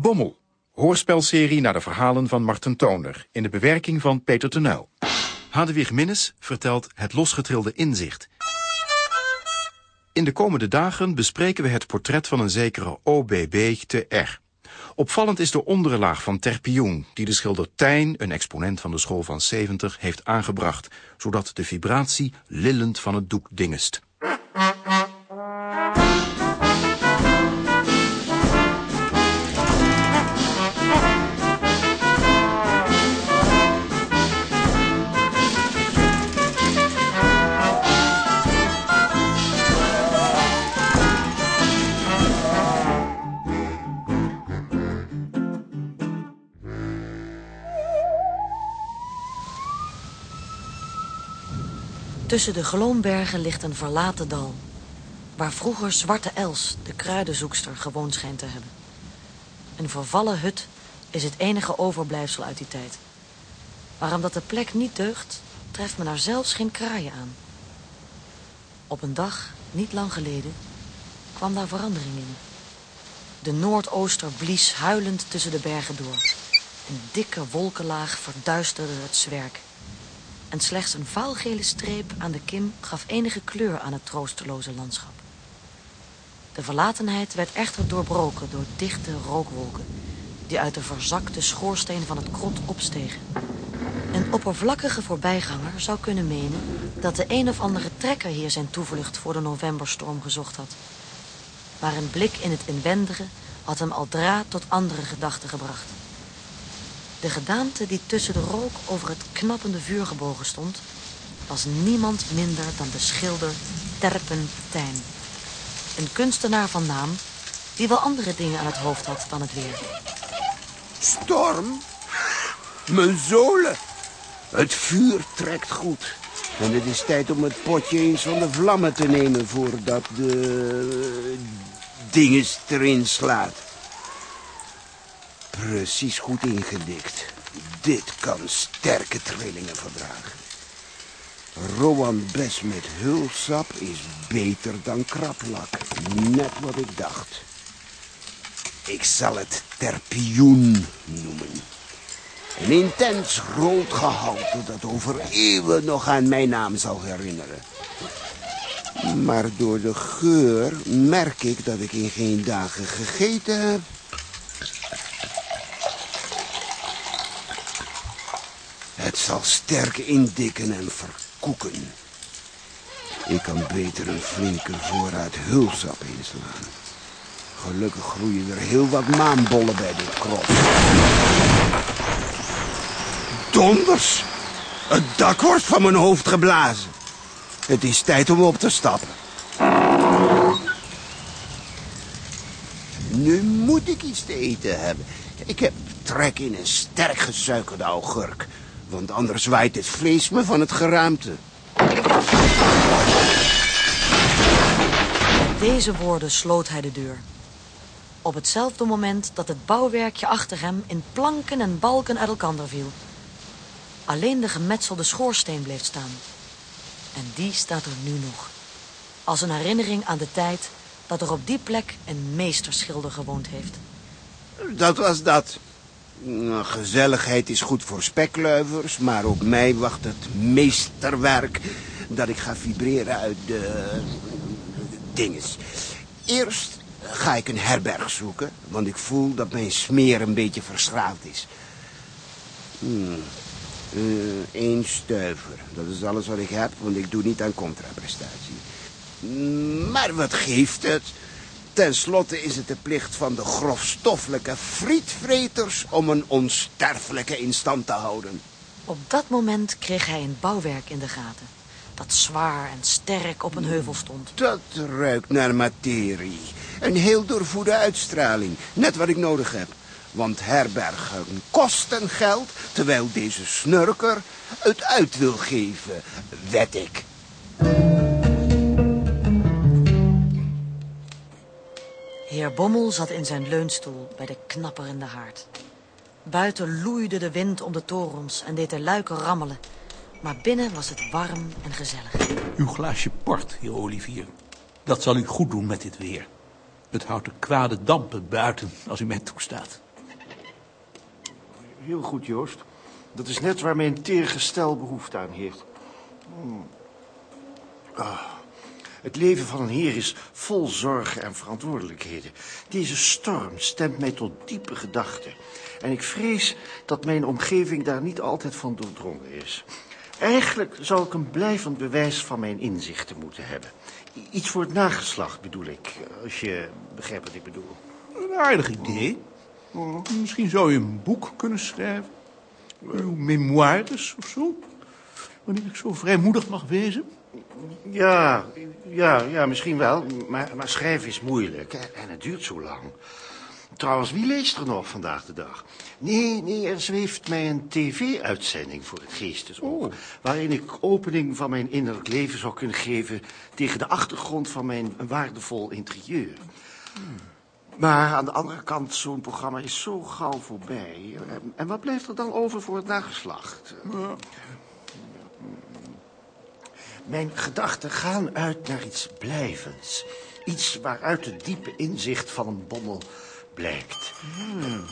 Bommel, hoorspelserie naar de verhalen van Marten Toner... in de bewerking van Peter Tenuil. Hadewig Minnes vertelt Het losgetrilde inzicht. In de komende dagen bespreken we het portret van een zekere OBB te R. Opvallend is de ondere laag van Terpioen... die de schilder Tijn, een exponent van de school van 70, heeft aangebracht... zodat de vibratie lillend van het doek dingest. Tussen de Gloombergen ligt een verlaten dal... waar vroeger Zwarte Els, de kruidenzoekster, gewoond schijnt te hebben. Een vervallen hut is het enige overblijfsel uit die tijd. Maar omdat de plek niet deugt, treft men daar zelfs geen kraaien aan. Op een dag, niet lang geleden, kwam daar verandering in. De noordooster blies huilend tussen de bergen door. Een dikke wolkenlaag verduisterde het zwerk en slechts een vaalgele streep aan de kim gaf enige kleur aan het troosteloze landschap. De verlatenheid werd echter doorbroken door dichte rookwolken... die uit de verzakte schoorsteen van het krot opstegen. Een oppervlakkige voorbijganger zou kunnen menen... dat de een of andere trekker hier zijn toevlucht voor de novemberstorm gezocht had. Maar een blik in het inwendige had hem al dra tot andere gedachten gebracht... De gedaante die tussen de rook over het knappende vuur gebogen stond... was niemand minder dan de schilder Terpentijn. Een kunstenaar van naam die wel andere dingen aan het hoofd had dan het weer. Storm? Mijn zolen. Het vuur trekt goed. En het is tijd om het potje eens van de vlammen te nemen... voordat de dinges erin slaat. Precies goed ingedikt. Dit kan sterke trillingen verdragen. Rowan Bes met hulsap is beter dan kraplak. Net wat ik dacht. Ik zal het terpioen noemen. Een intens rood gehalte dat over eeuwen nog aan mijn naam zal herinneren. Maar door de geur merk ik dat ik in geen dagen gegeten heb. Het zal sterk indikken en verkoeken. Ik kan beter een flinke voorraad hulsap inslaan. Gelukkig groeien er heel wat maanbollen bij dit krop. Donders! Het dak wordt van mijn hoofd geblazen. Het is tijd om op te stappen. Nu moet ik iets te eten hebben. Ik heb trek in een sterk gesuikerde augurk. Want anders waait het vlees me van het geraamte. Deze woorden sloot hij de deur. Op hetzelfde moment dat het bouwwerkje achter hem in planken en balken uit elkaar viel. Alleen de gemetselde schoorsteen bleef staan. En die staat er nu nog. Als een herinnering aan de tijd dat er op die plek een meesterschilder gewoond heeft. Dat was dat. Nou, gezelligheid is goed voor spekluivers, maar op mij wacht het meesterwerk dat ik ga vibreren uit de dinges. Eerst ga ik een herberg zoeken, want ik voel dat mijn smeer een beetje verschraald is. Hmm. Eén stuiver, dat is alles wat ik heb, want ik doe niet aan contraprestatie. Maar wat geeft het? Ten slotte is het de plicht van de grofstoffelijke frietvreters om een onsterfelijke in stand te houden. Op dat moment kreeg hij een bouwwerk in de gaten. Dat zwaar en sterk op een heuvel stond. Dat ruikt naar materie. Een heel doorvoede uitstraling. Net wat ik nodig heb. Want herbergen kosten geld, terwijl deze snurker het uit wil geven, wet ik. Heer Bommel zat in zijn leunstoel bij de knapperende haard. Buiten loeide de wind om de torens en deed de luiken rammelen. Maar binnen was het warm en gezellig. Uw glaasje port, heer Olivier. Dat zal u goed doen met dit weer. Het houdt de kwade dampen buiten als u mij toestaat. heel goed, Joost. Dat is net waar mijn teergestel behoefte aan heeft. Hmm. Ah. Het leven van een heer is vol zorgen en verantwoordelijkheden. Deze storm stemt mij tot diepe gedachten. En ik vrees dat mijn omgeving daar niet altijd van doordrongen is. Eigenlijk zou ik een blijvend bewijs van mijn inzichten moeten hebben. Iets voor het nageslacht bedoel ik, als je begrijpt wat ik bedoel. Een aardig idee. Misschien zou je een boek kunnen schrijven. Memoires of zo. Wanneer ik zo vrijmoedig mag wezen. Ja, ja, ja, misschien wel. Maar, maar schrijven is moeilijk hè, en het duurt zo lang. Trouwens, wie leest er nog vandaag de dag? Nee, nee, er zweeft mij een tv-uitzending voor het geestesoog... waarin ik opening van mijn innerlijk leven zou kunnen geven... tegen de achtergrond van mijn waardevol interieur. Maar aan de andere kant, zo'n programma is zo gauw voorbij. En- En wat blijft er dan over voor het nageslacht? Mijn gedachten gaan uit naar iets blijvends. Iets waaruit het diepe inzicht van een bommel blijkt. Hmm.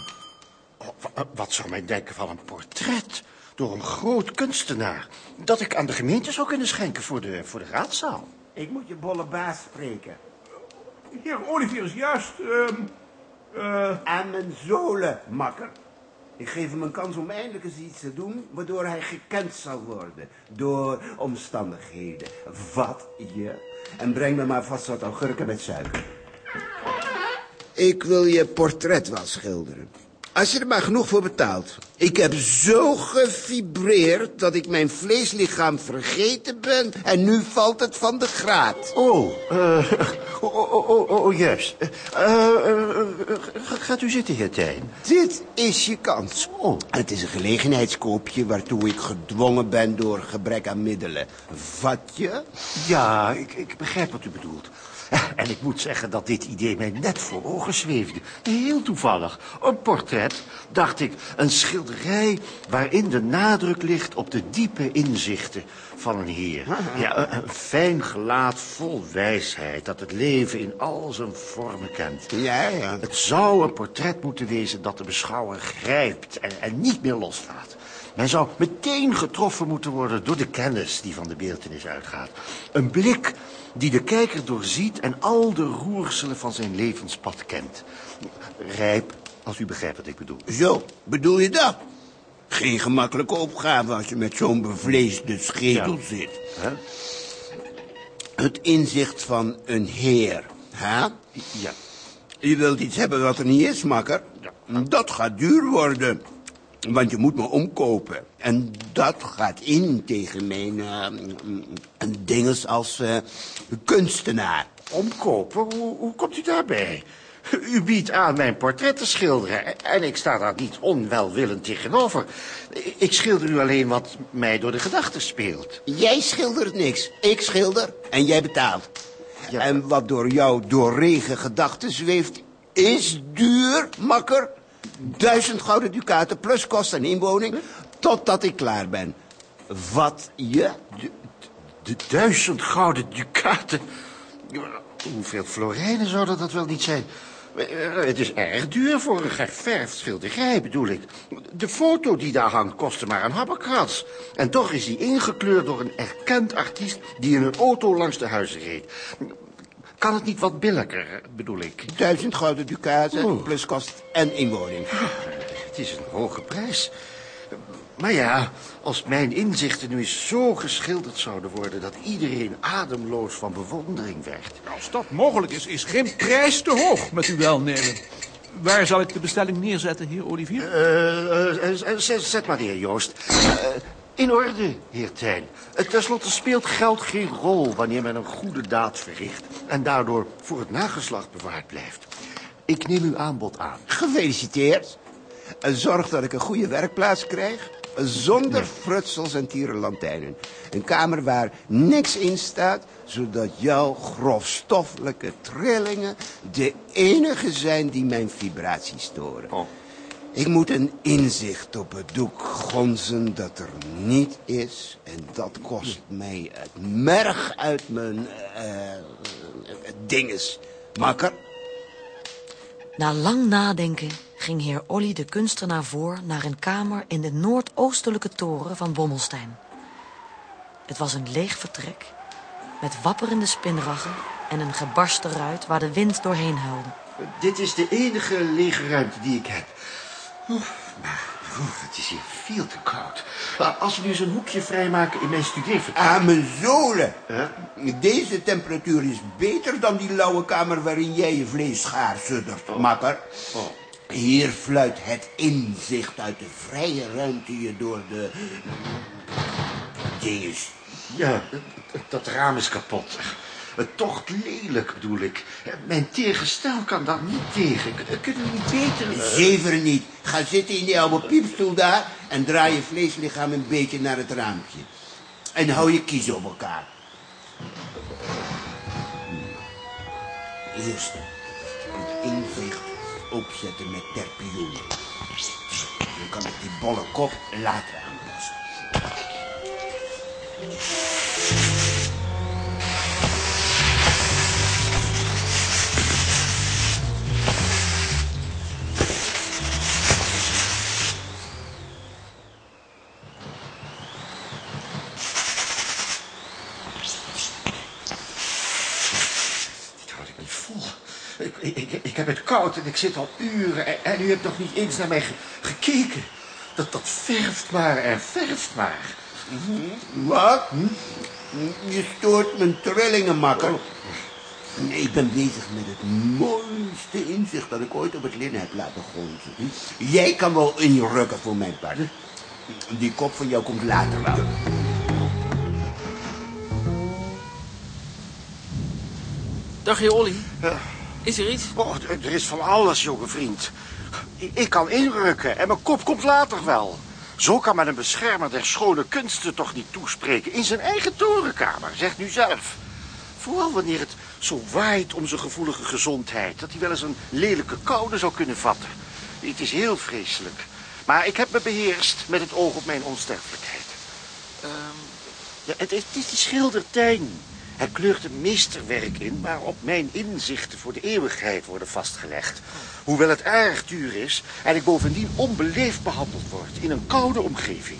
Oh, wa- wat zou men denken van een portret door een groot kunstenaar... dat ik aan de gemeente zou kunnen schenken voor de, voor de raadzaal? Ik moet je bolle baas spreken. Heer Olivier is juist... ehm, eh, Aan mijn zolen, makker. Ik geef hem een kans om eindelijk eens iets te doen... waardoor hij gekend zal worden. Door omstandigheden. Wat je. En breng me maar vast wat augurken met suiker. Ik wil je portret wel schilderen. Als je er maar genoeg voor betaalt. Ik heb zo gefibreerd dat ik mijn vleeslichaam vergeten ben... en nu valt het van de graad. Oh, eh, oh, oh, oh, oh, juist. Eh, eh, ga- gaat u zitten, heer Tijn. Dit is je kans. Oh. Het is een gelegenheidskoopje waartoe ik gedwongen ben door gebrek aan middelen. Vat je? Ja, ik, ik begrijp wat u bedoelt. En ik moet zeggen dat dit idee mij net voor ogen zweefde. Heel toevallig. Een portret, dacht ik, een schilderij waarin de nadruk ligt op de diepe inzichten van een heer. Ja, een, een fijn gelaat vol wijsheid dat het leven in al zijn vormen kent. Ja, ja. Het zou een portret moeten wezen dat de beschouwer grijpt en, en niet meer loslaat. Men zou meteen getroffen moeten worden door de kennis die van de beeltenis uitgaat. Een blik die de kijker doorziet en al de roerselen van zijn levenspad kent. Rijp, als u begrijpt wat ik bedoel. Zo, bedoel je dat? Geen gemakkelijke opgave als je met zo'n bevleesde schedel Ja. zit. Het inzicht van een heer. Hè? Ja. Je wilt iets hebben wat er niet is, makker. Dat gaat duur worden. Want je moet me omkopen. En dat gaat in tegen mijn eh, dinges als eh, kunstenaar. Omkopen? Hoe, hoe komt u daarbij? U biedt aan mijn portret te schilderen en ik sta daar niet onwelwillend tegenover. Ik schilder u alleen wat mij door de gedachten speelt. Jij schildert niks. Ik schilder en jij betaalt. Ja. En wat door jou door regen gedachten zweeft, is duur, makker. Duizend gouden ducaten plus kost en inwoning, totdat ik klaar ben. Wat je? De, de duizend gouden ducaten. Hoeveel florijnen zouden dat wel niet zijn? Eh, Het is erg duur voor een geverfd schilderij, bedoel ik. De foto die daar hangt kostte maar een habbekrats. En toch is die ingekleurd door een erkend artiest... die in een auto langs de huizen reed. Kan het niet wat billijker, bedoel ik? Duizend gouden ducaten, Oeh. plus kost en inwoning. Het is een hoge prijs. Maar ja, als mijn inzichten nu eens zo geschilderd zouden worden... dat iedereen ademloos van bewondering werd... als dat mogelijk is, is geen prijs te hoog met uw welnemen. Waar zal ik de bestelling neerzetten, heer Olivier? Eh, eh, eh, zet, zet maar neer, Joost. In orde, heer Tijn. Ten slotte speelt geld geen rol wanneer men een goede daad verricht... en daardoor voor het nageslacht bewaard blijft. Ik neem uw aanbod aan. Gefeliciteerd. En zorg dat ik een goede werkplaats krijg. Zonder frutsels en tierenlantijnen. Een kamer waar niks in staat, zodat jouw grofstoffelijke trillingen de enige zijn die mijn vibratie storen. Oh. Ik moet een inzicht op het doek gonzen dat er niet is. En dat kost mij het merg uit mijn eh dinges. Makker? Na lang nadenken ging heer Olly de kunstenaar voor naar een kamer in de noordoostelijke toren van Bommelstein. Het was een leeg vertrek met wapperende spinraggen en een gebarsten ruit waar de wind doorheen huilde. Dit is de enige lege ruimte die ik heb. Oeh, maar het is hier veel te koud. Maar Als we nu eens een hoekje vrijmaken in mijn studeervertrek... Aan mijn zolen. Deze temperatuur is beter dan die lauwe kamer waarin jij je vlees schaar suddert, makker. Oh. Hier fluit het inzicht uit de vrije ruimte je door de... Dinges. Ja, dat raam is kapot. Het tocht lelijk, bedoel ik. Mijn teergestel kan daar niet tegen. K- Kunnen we niet beter... eh, Zever niet. Ga zitten in die oude piepstoel daar en draai je vleeslichaam een beetje naar het raampje. En hou je kies op elkaar. Eerst het inzicht opzetten met terpioen. Dan kan ik die bolle kop later aanpassen. Niet vol. Ik, ik, ik, heb het koud en ik zit al uren en, en u hebt nog niet eens naar mij ge- gekeken. Dat, dat verft maar en verft maar. Wat? Je stoort mijn trillingen, makker. Ik ben bezig met het mooiste inzicht dat ik ooit op het linnen heb laten gonzen. Jij kan wel inrukken voor mijn part. Die kop van jou komt later wel. Dag, heer Olly. Is er iets? Oh, er is van alles, jonge vriend. Ik, kan inrukken en mijn kop komt later wel. Zo kan men een beschermer der schone kunsten toch niet toespreken. In zijn eigen torenkamer, zegt nu zelf. Vooral wanneer het zo waait om zijn gevoelige gezondheid... dat hij wel eens een lelijke koude zou kunnen vatten. Het is heel vreselijk. Maar ik heb me beheerst met het oog op mijn onsterfelijkheid. Ehm, Ja, het, is, het is die schildertijn. Hij kleurt een meesterwerk in waarop mijn inzichten voor de eeuwigheid worden vastgelegd. Hoewel het erg duur is en ik bovendien onbeleefd behandeld word in een koude omgeving.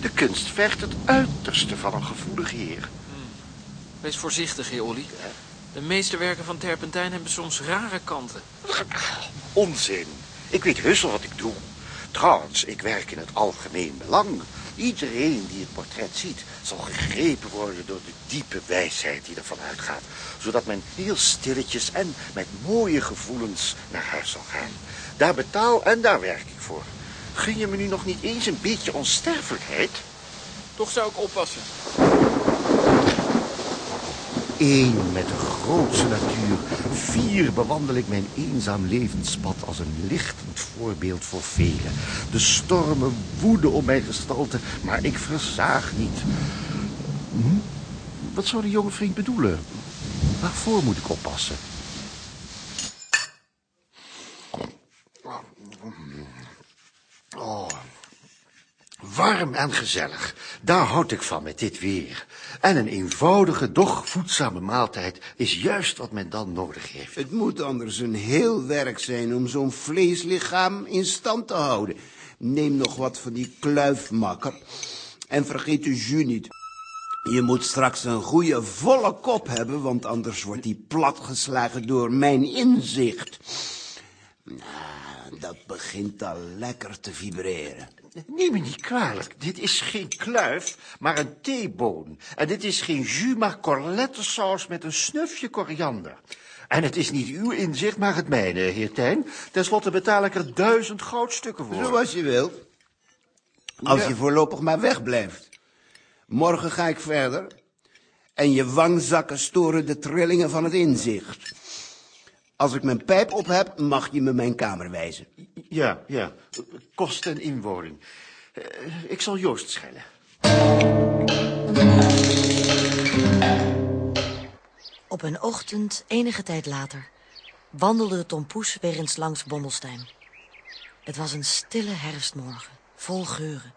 De kunst vergt het uiterste van een gevoelig heer. wees voorzichtig, heer Olly. De meeste werken van Terpentijn hebben soms rare kanten. Onzin. Ik weet heus wel wat ik doe. Trouwens, ik werk in het algemeen belang. Iedereen die het portret ziet, zal gegrepen worden door de diepe wijsheid die ervan uitgaat. Zodat men heel stilletjes en met mooie gevoelens naar huis zal gaan. Daar betaal en daar werk ik voor. Gun je me nu nog niet eens een beetje onsterfelijkheid? Toch zou ik oppassen. Eén met de grootste natuur. Vier bewandel ik mijn eenzaam levenspad als een lichtend voorbeeld voor velen. De stormen woeden om mijn gestalte, maar ik verzaag niet. Hm? Wat zou de jonge vriend bedoelen? Waarvoor moet ik oppassen? Oh, Warm en gezellig, daar houd ik van met dit weer. En een eenvoudige, doch voedzame maaltijd is juist wat men dan nodig heeft. Het moet anders een heel werk zijn om zo'n vleeslichaam in stand te houden. Neem nog wat van die kluifmakker. En vergeet de jus niet. Je moet straks een goede volle kop hebben, want anders wordt die platgeslagen door mijn inzicht. Nou, dat begint al lekker te vibreren. Neem me niet kwalijk, dit is geen kluif, maar een theeboon. En dit is geen jus, maar corlettesaus met een snufje koriander. En het is niet uw inzicht, maar het mijne, heer Tijn. Ten slotte betaal ik er duizend goudstukken voor. Zoals je wilt. Als Ja. je voorlopig maar wegblijft. Morgen ga ik verder. En je wangzakken storen de trillingen van het inzicht. Als ik mijn pijp op heb, mag je me mijn kamer wijzen. Ja, ja, kost en inwoning. Eh, ik zal Joost schellen. Op een ochtend, enige tijd later, wandelde Tom Poes weer eens langs Bommelstein. Het was een stille herfstmorgen, vol geuren.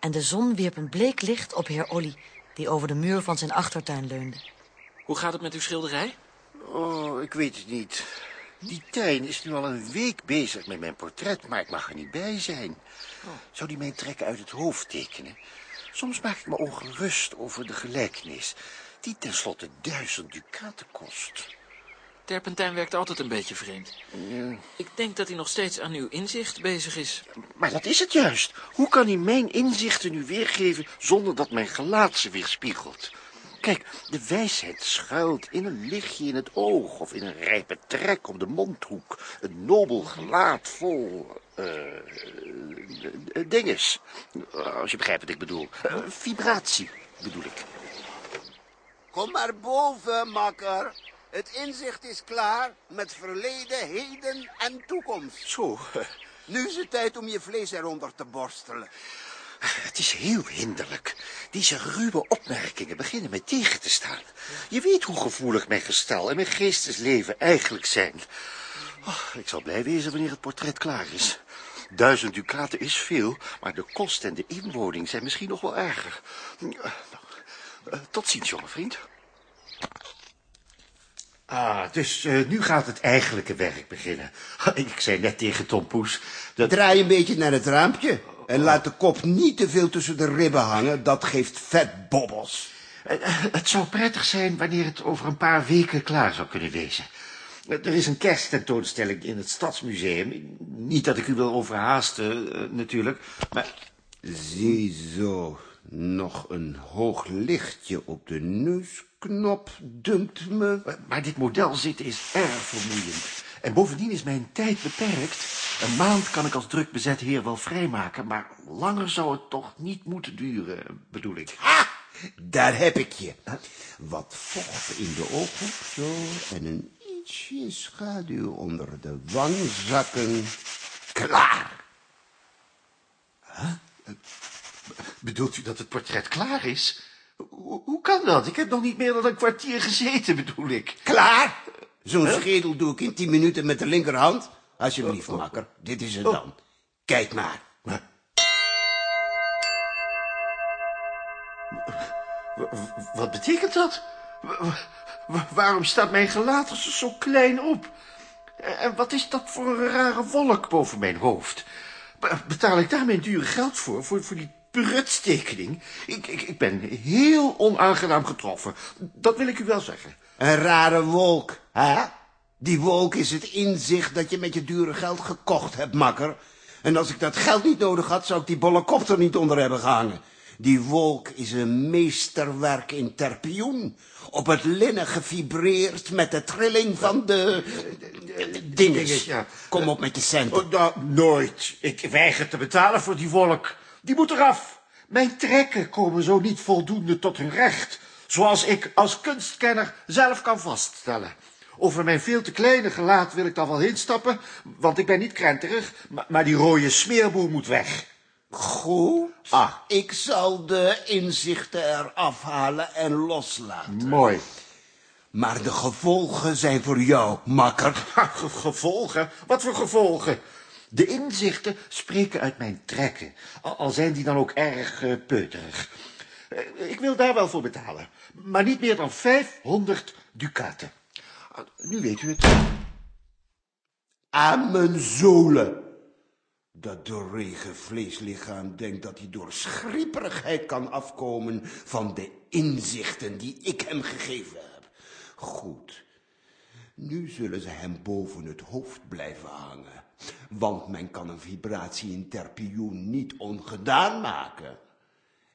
En de zon wierp een bleek licht op heer Olly, die over de muur van zijn achtertuin leunde. Hoe gaat het met uw schilderij? Oh, ik weet het niet. Die Tijn is nu al een week bezig met mijn portret, maar ik mag er niet bij zijn. Zou die mijn trekken uit het hoofd tekenen? Soms maak ik me ongerust over de gelijkenis, die tenslotte duizend ducaten kost. Terpentijn werkt altijd een beetje vreemd. Ik denk dat hij nog steeds aan uw inzicht bezig is. Maar dat is het juist. Hoe kan hij mijn inzichten nu weergeven zonder dat mijn gelaat ze weerspiegelt? Kijk, de wijsheid schuilt in een lichtje in het oog of in een rijpe trek om de mondhoek. Een nobel gelaat vol, eh, eh, dinges. Als je begrijpt wat ik bedoel. Eh, vibratie, bedoel ik. Kom maar boven, makker. Het inzicht is klaar met verleden, heden en toekomst. Zo, Nu is het tijd om je vlees eronder te borstelen. Het is heel hinderlijk. Deze ruwe opmerkingen beginnen me tegen te staan. Je weet hoe gevoelig mijn gestel en mijn geestesleven eigenlijk zijn. Oh, ik zal blij wezen wanneer het portret klaar is. Duizend ducaten is veel, maar de kost en de inwoning zijn misschien nog wel erger. Eh, tot ziens, jonge vriend. Ah, dus eh, nu gaat het eigenlijke werk beginnen. Ik zei net tegen Tom Poes dat... Draai een beetje naar het raampje. En laat de kop niet te veel tussen de ribben hangen. Dat geeft vetbobbels. Eh, Het zou prettig zijn wanneer het over een paar weken klaar zou kunnen wezen. Eh, Er is een kersttentoonstelling in het Stadsmuseum. Niet dat ik u wil overhaasten, eh, natuurlijk, maar... Ziezo, nog een hoog lichtje op de neusknop, dunkt me. Maar dit model zitten is erg vermoeiend. En bovendien is mijn tijd beperkt. Een maand kan ik als druk bezet heer wel vrijmaken, maar langer zou het toch niet moeten duren, bedoel ik. Ha! Daar heb ik je. Wat vocht in de ooghoek zo en een ietsje schaduw onder de wangzakken. Klaar. Bedoelt u dat het portret klaar is? Hoe kan dat? Ik heb nog niet meer dan een kwartier gezeten, bedoel ik. Klaar? Zo'n schedel doe ik in tien minuten met de linkerhand. Alsjeblieft, makker, dit is het dan. Kijk maar. Wat betekent dat? Waarom staat mijn gelaat zo klein op? En wat is dat voor een rare wolk boven mijn hoofd? Be- Betaal ik daar mijn dure geld voor, voor, voor die prutstekening? Ik, ik, ik ben heel onaangenaam getroffen. Dat wil ik u wel zeggen. Een rare wolk, hè? Die wolk is het inzicht dat je met je dure geld gekocht hebt, makker. En als ik dat geld niet nodig had, zou ik die bolle kop er niet onder hebben gehangen. Die wolk is een meesterwerk in terpioen. Op het linnen gevibreerd met de trilling van de... dinges. dinges, ja. Kom op met je centen. Oh, nou, nooit. Ik weiger te betalen voor die wolk. Die moet eraf. Mijn trekken komen zo niet voldoende tot hun recht. Zoals ik als kunstkenner zelf kan vaststellen. Over mijn veel te kleine gelaat wil ik dan wel heen stappen, want ik ben niet krenterig, maar, maar die rode smeerboer moet weg. Goed. Ah. Ik zal de inzichten eraf halen en loslaten. Mooi. Maar de gevolgen zijn voor jou, makker. Ge- Gevolgen? Wat voor gevolgen? De inzichten spreken uit mijn trekken, al al zijn die dan ook erg eh, peuterig. Eh, Ik wil daar wel voor betalen, maar niet meer dan 500 ducaten. Ah, Nu weet u het. Aan mijn zolen. Dat doorregen vleeslichaam denkt dat hij door schrieperigheid kan afkomen van de inzichten die ik hem gegeven heb. Goed. Nu zullen ze hem boven het hoofd blijven hangen. Want men kan een vibratie in terpioen niet ongedaan maken.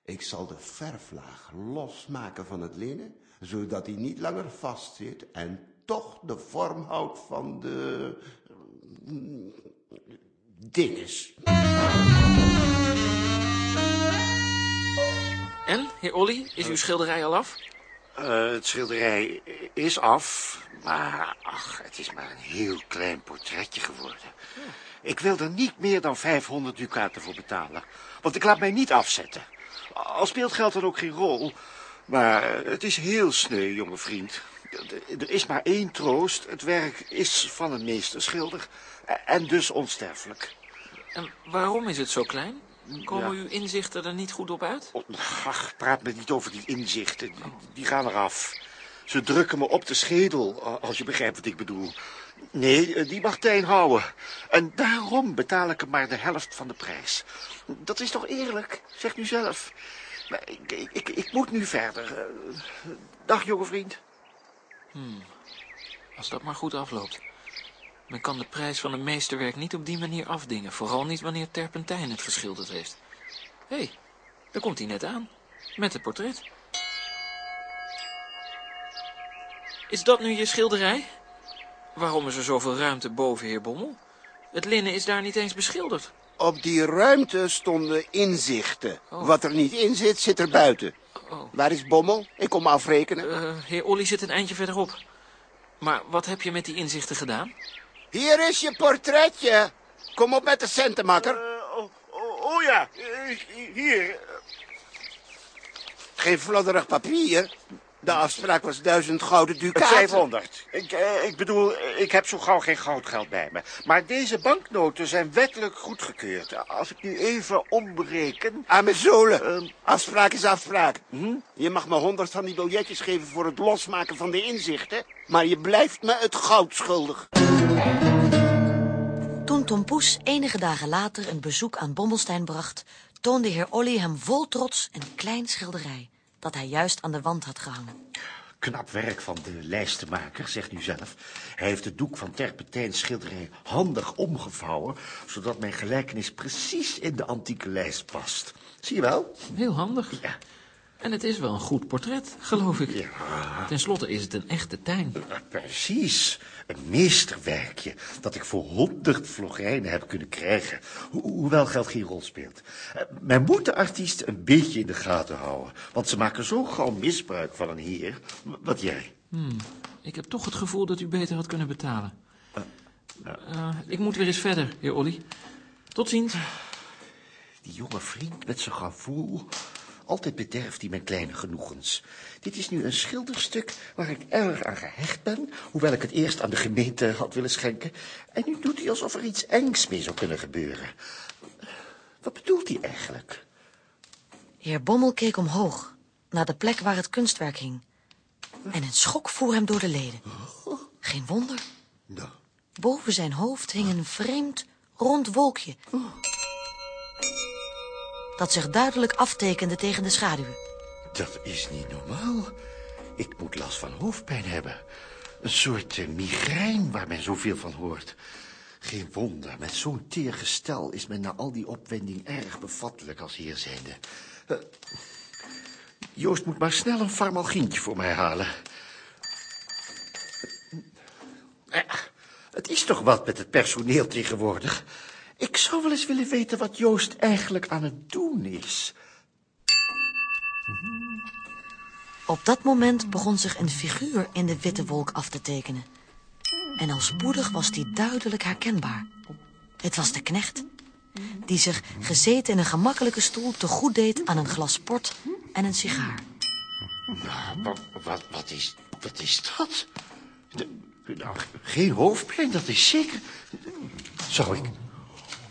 Ik zal de verflaag losmaken van het linnen, zodat hij niet langer vastzit en toch de vorm houdt van de mm, dinges. En, heer Olly, is uw schilderij al af? Eh, het schilderij is af, maar ach, het is maar een heel klein portretje geworden. Ik wil er niet meer dan 500 ducaten voor betalen, want ik laat mij niet afzetten. Al speelt geld dan ook geen rol, maar eh, het is heel sneu, jonge vriend. Er- is maar één troost, het werk is van een meesterschilder en dus onsterfelijk. En waarom is het zo klein? Komen Ja. uw inzichten er niet goed op uit? Oh, Ach, praat me niet over die inzichten. Die, die gaan eraf. Ze drukken me op de schedel, a- als je begrijpt wat ik bedoel. Nee, eh, die mag Tijn houden. En daarom betaal ik hem maar de helft van de prijs. Dat is toch eerlijk? Zeg nu zelf. Maar ik, ik, ik, moet nu verder. Eh, Dag, jonge vriend. Als dat maar goed afloopt. Men kan de prijs van een meesterwerk niet op die manier afdingen. Vooral niet wanneer Terpentijn het geschilderd heeft. Hé, hey, daar komt hij net aan. Met het portret. Is dat nu je schilderij? Waarom is er zoveel ruimte boven, heer Bommel? Het linnen is daar niet eens beschilderd. Op die ruimte stonden inzichten. Oh. Wat er niet in zit, zit er buiten. Oh. Waar is Bommel? Ik kom afrekenen. Eh, heer Olly zit een eindje verderop. Maar wat heb je met die inzichten gedaan? Hier is je portretje. Kom op met de centen, makker. Oh, oh, oh ja, eh, hier. Geen flodderig papier. De afspraak was duizend gouden ducaten. 500. Ik, eh, ik bedoel, ik heb zo gauw geen goudgeld bij me. Maar deze banknoten zijn wettelijk goedgekeurd. Als ik nu even ombereken... Aan mijn zolen. Ehm. Afspraak is afspraak. Je mag me honderd van die biljetjes geven voor het losmaken van de inzichten. Maar je blijft me het goud schuldig. Toen Tom Poes enige dagen later een bezoek aan Bommelstein bracht... toonde heer Olly hem vol trots een klein schilderij... dat hij juist aan de wand had gehangen. Knap werk van de lijstenmaker, zegt u zelf. Hij heeft het doek van Terpentijns schilderij handig omgevouwen... zodat mijn gelijkenis precies in de antieke lijst past. Zie je wel? Heel handig. Ja. En het is wel een goed portret, geloof ik. Ja. Ten slotte is het een echte tuin. Ja, Precies. Een meesterwerkje dat ik voor honderd florijnen heb kunnen krijgen. Ho- hoewel geld geen rol speelt. Eh, Men moet de artiest een beetje in de gaten houden. Want ze maken zo gauw misbruik van een heer. Wat jij? Ik heb toch het gevoel dat u beter had kunnen betalen. Eh, ik moet weer eens verder, heer Olly. Tot ziens. Die jonge vriend met zijn gevoel. Altijd bederft hij mijn kleine genoegens. Dit is nu een schilderstuk waar ik erg aan gehecht ben... hoewel ik het eerst aan de gemeente had willen schenken. En nu doet hij alsof er iets engs mee zou kunnen gebeuren. Wat bedoelt hij eigenlijk? Heer Bommel keek omhoog, naar de plek waar het kunstwerk hing. En een schok voer hem door de leden. Geen wonder. Nou, Boven zijn hoofd hing een vreemd, rond wolkje. Dat zich duidelijk aftekende tegen de schaduwen. Dat is niet normaal. Ik moet last van hoofdpijn hebben. Een soort eh, migraine waar men zoveel van hoort. Geen wonder, met zo'n teer gestel is men na al die opwending erg bevattelijk als heer zijnde. Eh, Joost moet maar snel een farmalgientje voor mij halen. Eh, het is toch wat met het personeel tegenwoordig. Ik zou wel eens willen weten wat Joost eigenlijk aan het doen is. Op dat moment begon zich een figuur in de witte wolk af te tekenen. En al spoedig was die duidelijk herkenbaar. Het was de knecht, die zich gezeten in een gemakkelijke stoel te goed deed aan een glas port en een sigaar. Wat, wat, wat, is, wat is dat? Nou, geen hoofdpijn, dat is zeker. Zou ik...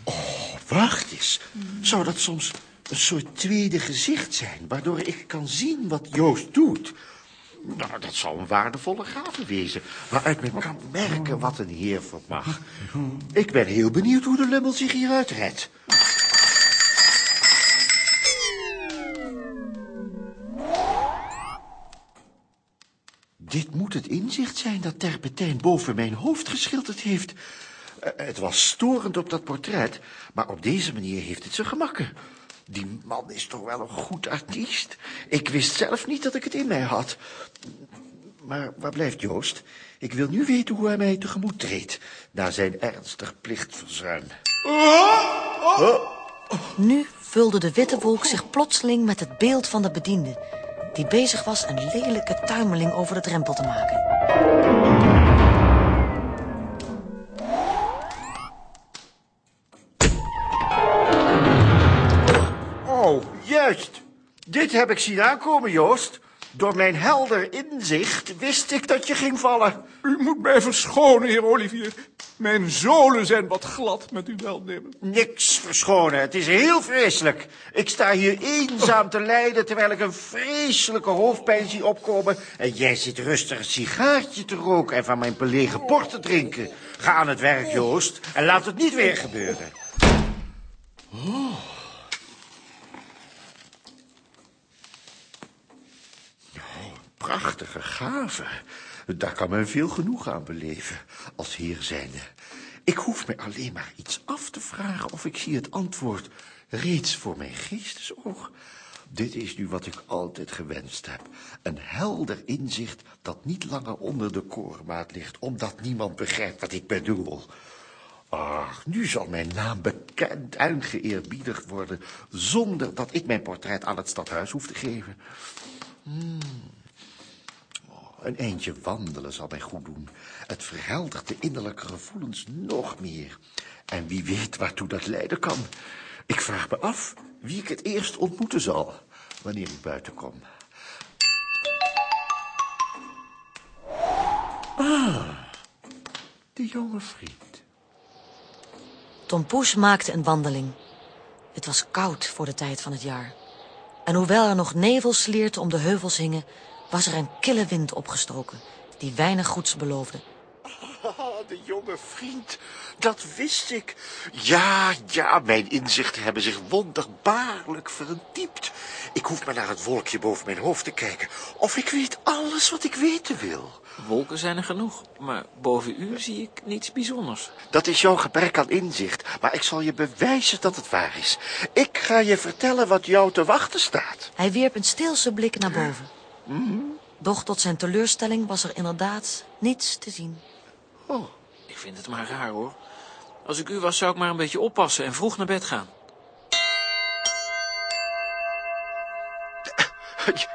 Oh, wacht eens. Zou dat soms een soort tweede gezicht zijn... waardoor ik kan zien wat Joost doet? Nou, dat zou een waardevolle gave wezen... waaruit men kan merken wat een heer vermag. Ik ben heel benieuwd hoe de lummel zich hieruit redt. Dit moet het inzicht zijn dat Terpentijn boven mijn hoofd geschilderd heeft. Eh, het was storend op dat portret, maar op deze manier heeft het zijn gemakken. Die man is toch wel een goed artiest. Ik wist zelf niet dat ik het in mij had. Maar waar blijft Joost? Ik wil nu weten hoe hij mij tegemoet treedt... na zijn ernstig plichtverzuim. Nu vulde de witte wolk zich plotseling met het beeld van de bediende... die bezig was een lelijke tuimeling over de drempel te maken. Juist. Dit heb ik zien aankomen, Joost. Door mijn helder inzicht wist ik dat je ging vallen. U moet mij verschonen, heer Olivier. Mijn zolen zijn wat glad, met uw welnemen. Niks verschonen, het is heel vreselijk. Ik sta hier eenzaam te lijden terwijl ik een vreselijke hoofdpijn zie opkomen. En jij zit rustig een sigaartje te roken en van mijn belegen port te drinken. Ga aan het werk, Joost, en laat het niet weer gebeuren. Oh, prachtige gave. Daar kan men veel genoeg aan beleven, als heer zijnde. Ik hoef me alleen maar iets af te vragen of ik zie het antwoord reeds voor mijn geestesoog. Dit is nu wat ik altijd gewenst heb. Een helder inzicht dat niet langer onder de koormaat ligt, omdat niemand begrijpt wat ik bedoel. Ach, nu zal mijn naam bekend en geëerbiedigd worden, zonder dat ik mijn portret aan het stadhuis hoef te geven. Hmm. Een eindje wandelen zal mij goed doen. Het verheldert de innerlijke gevoelens nog meer. En wie weet waartoe dat leiden kan. Ik vraag me af wie ik het eerst ontmoeten zal, wanneer ik buiten kom. Ah, de jonge vriend. Tom Poes maakte een wandeling. Het was koud voor de tijd van het jaar. En hoewel er nog nevel slierte om de heuvels hingen... was er een kille wind opgestoken die weinig goeds beloofde. Ah, de jonge vriend, dat wist ik. Ja, ja, mijn inzichten hebben zich wonderbaarlijk verdiept. Ik hoef maar naar het wolkje boven mijn hoofd te kijken... of ik weet alles wat ik weten wil. Wolken zijn er genoeg, maar boven u zie ik niets bijzonders. Dat is jouw gebrek aan inzicht, maar ik zal je bewijzen dat het waar is. Ik ga je vertellen wat jou te wachten staat. Hij wierp een steelse blik naar boven. Doch tot zijn teleurstelling was er inderdaad niets te zien. Oh, Ik vind het maar raar, hoor. Als ik u was, zou ik maar een beetje oppassen en vroeg naar bed gaan.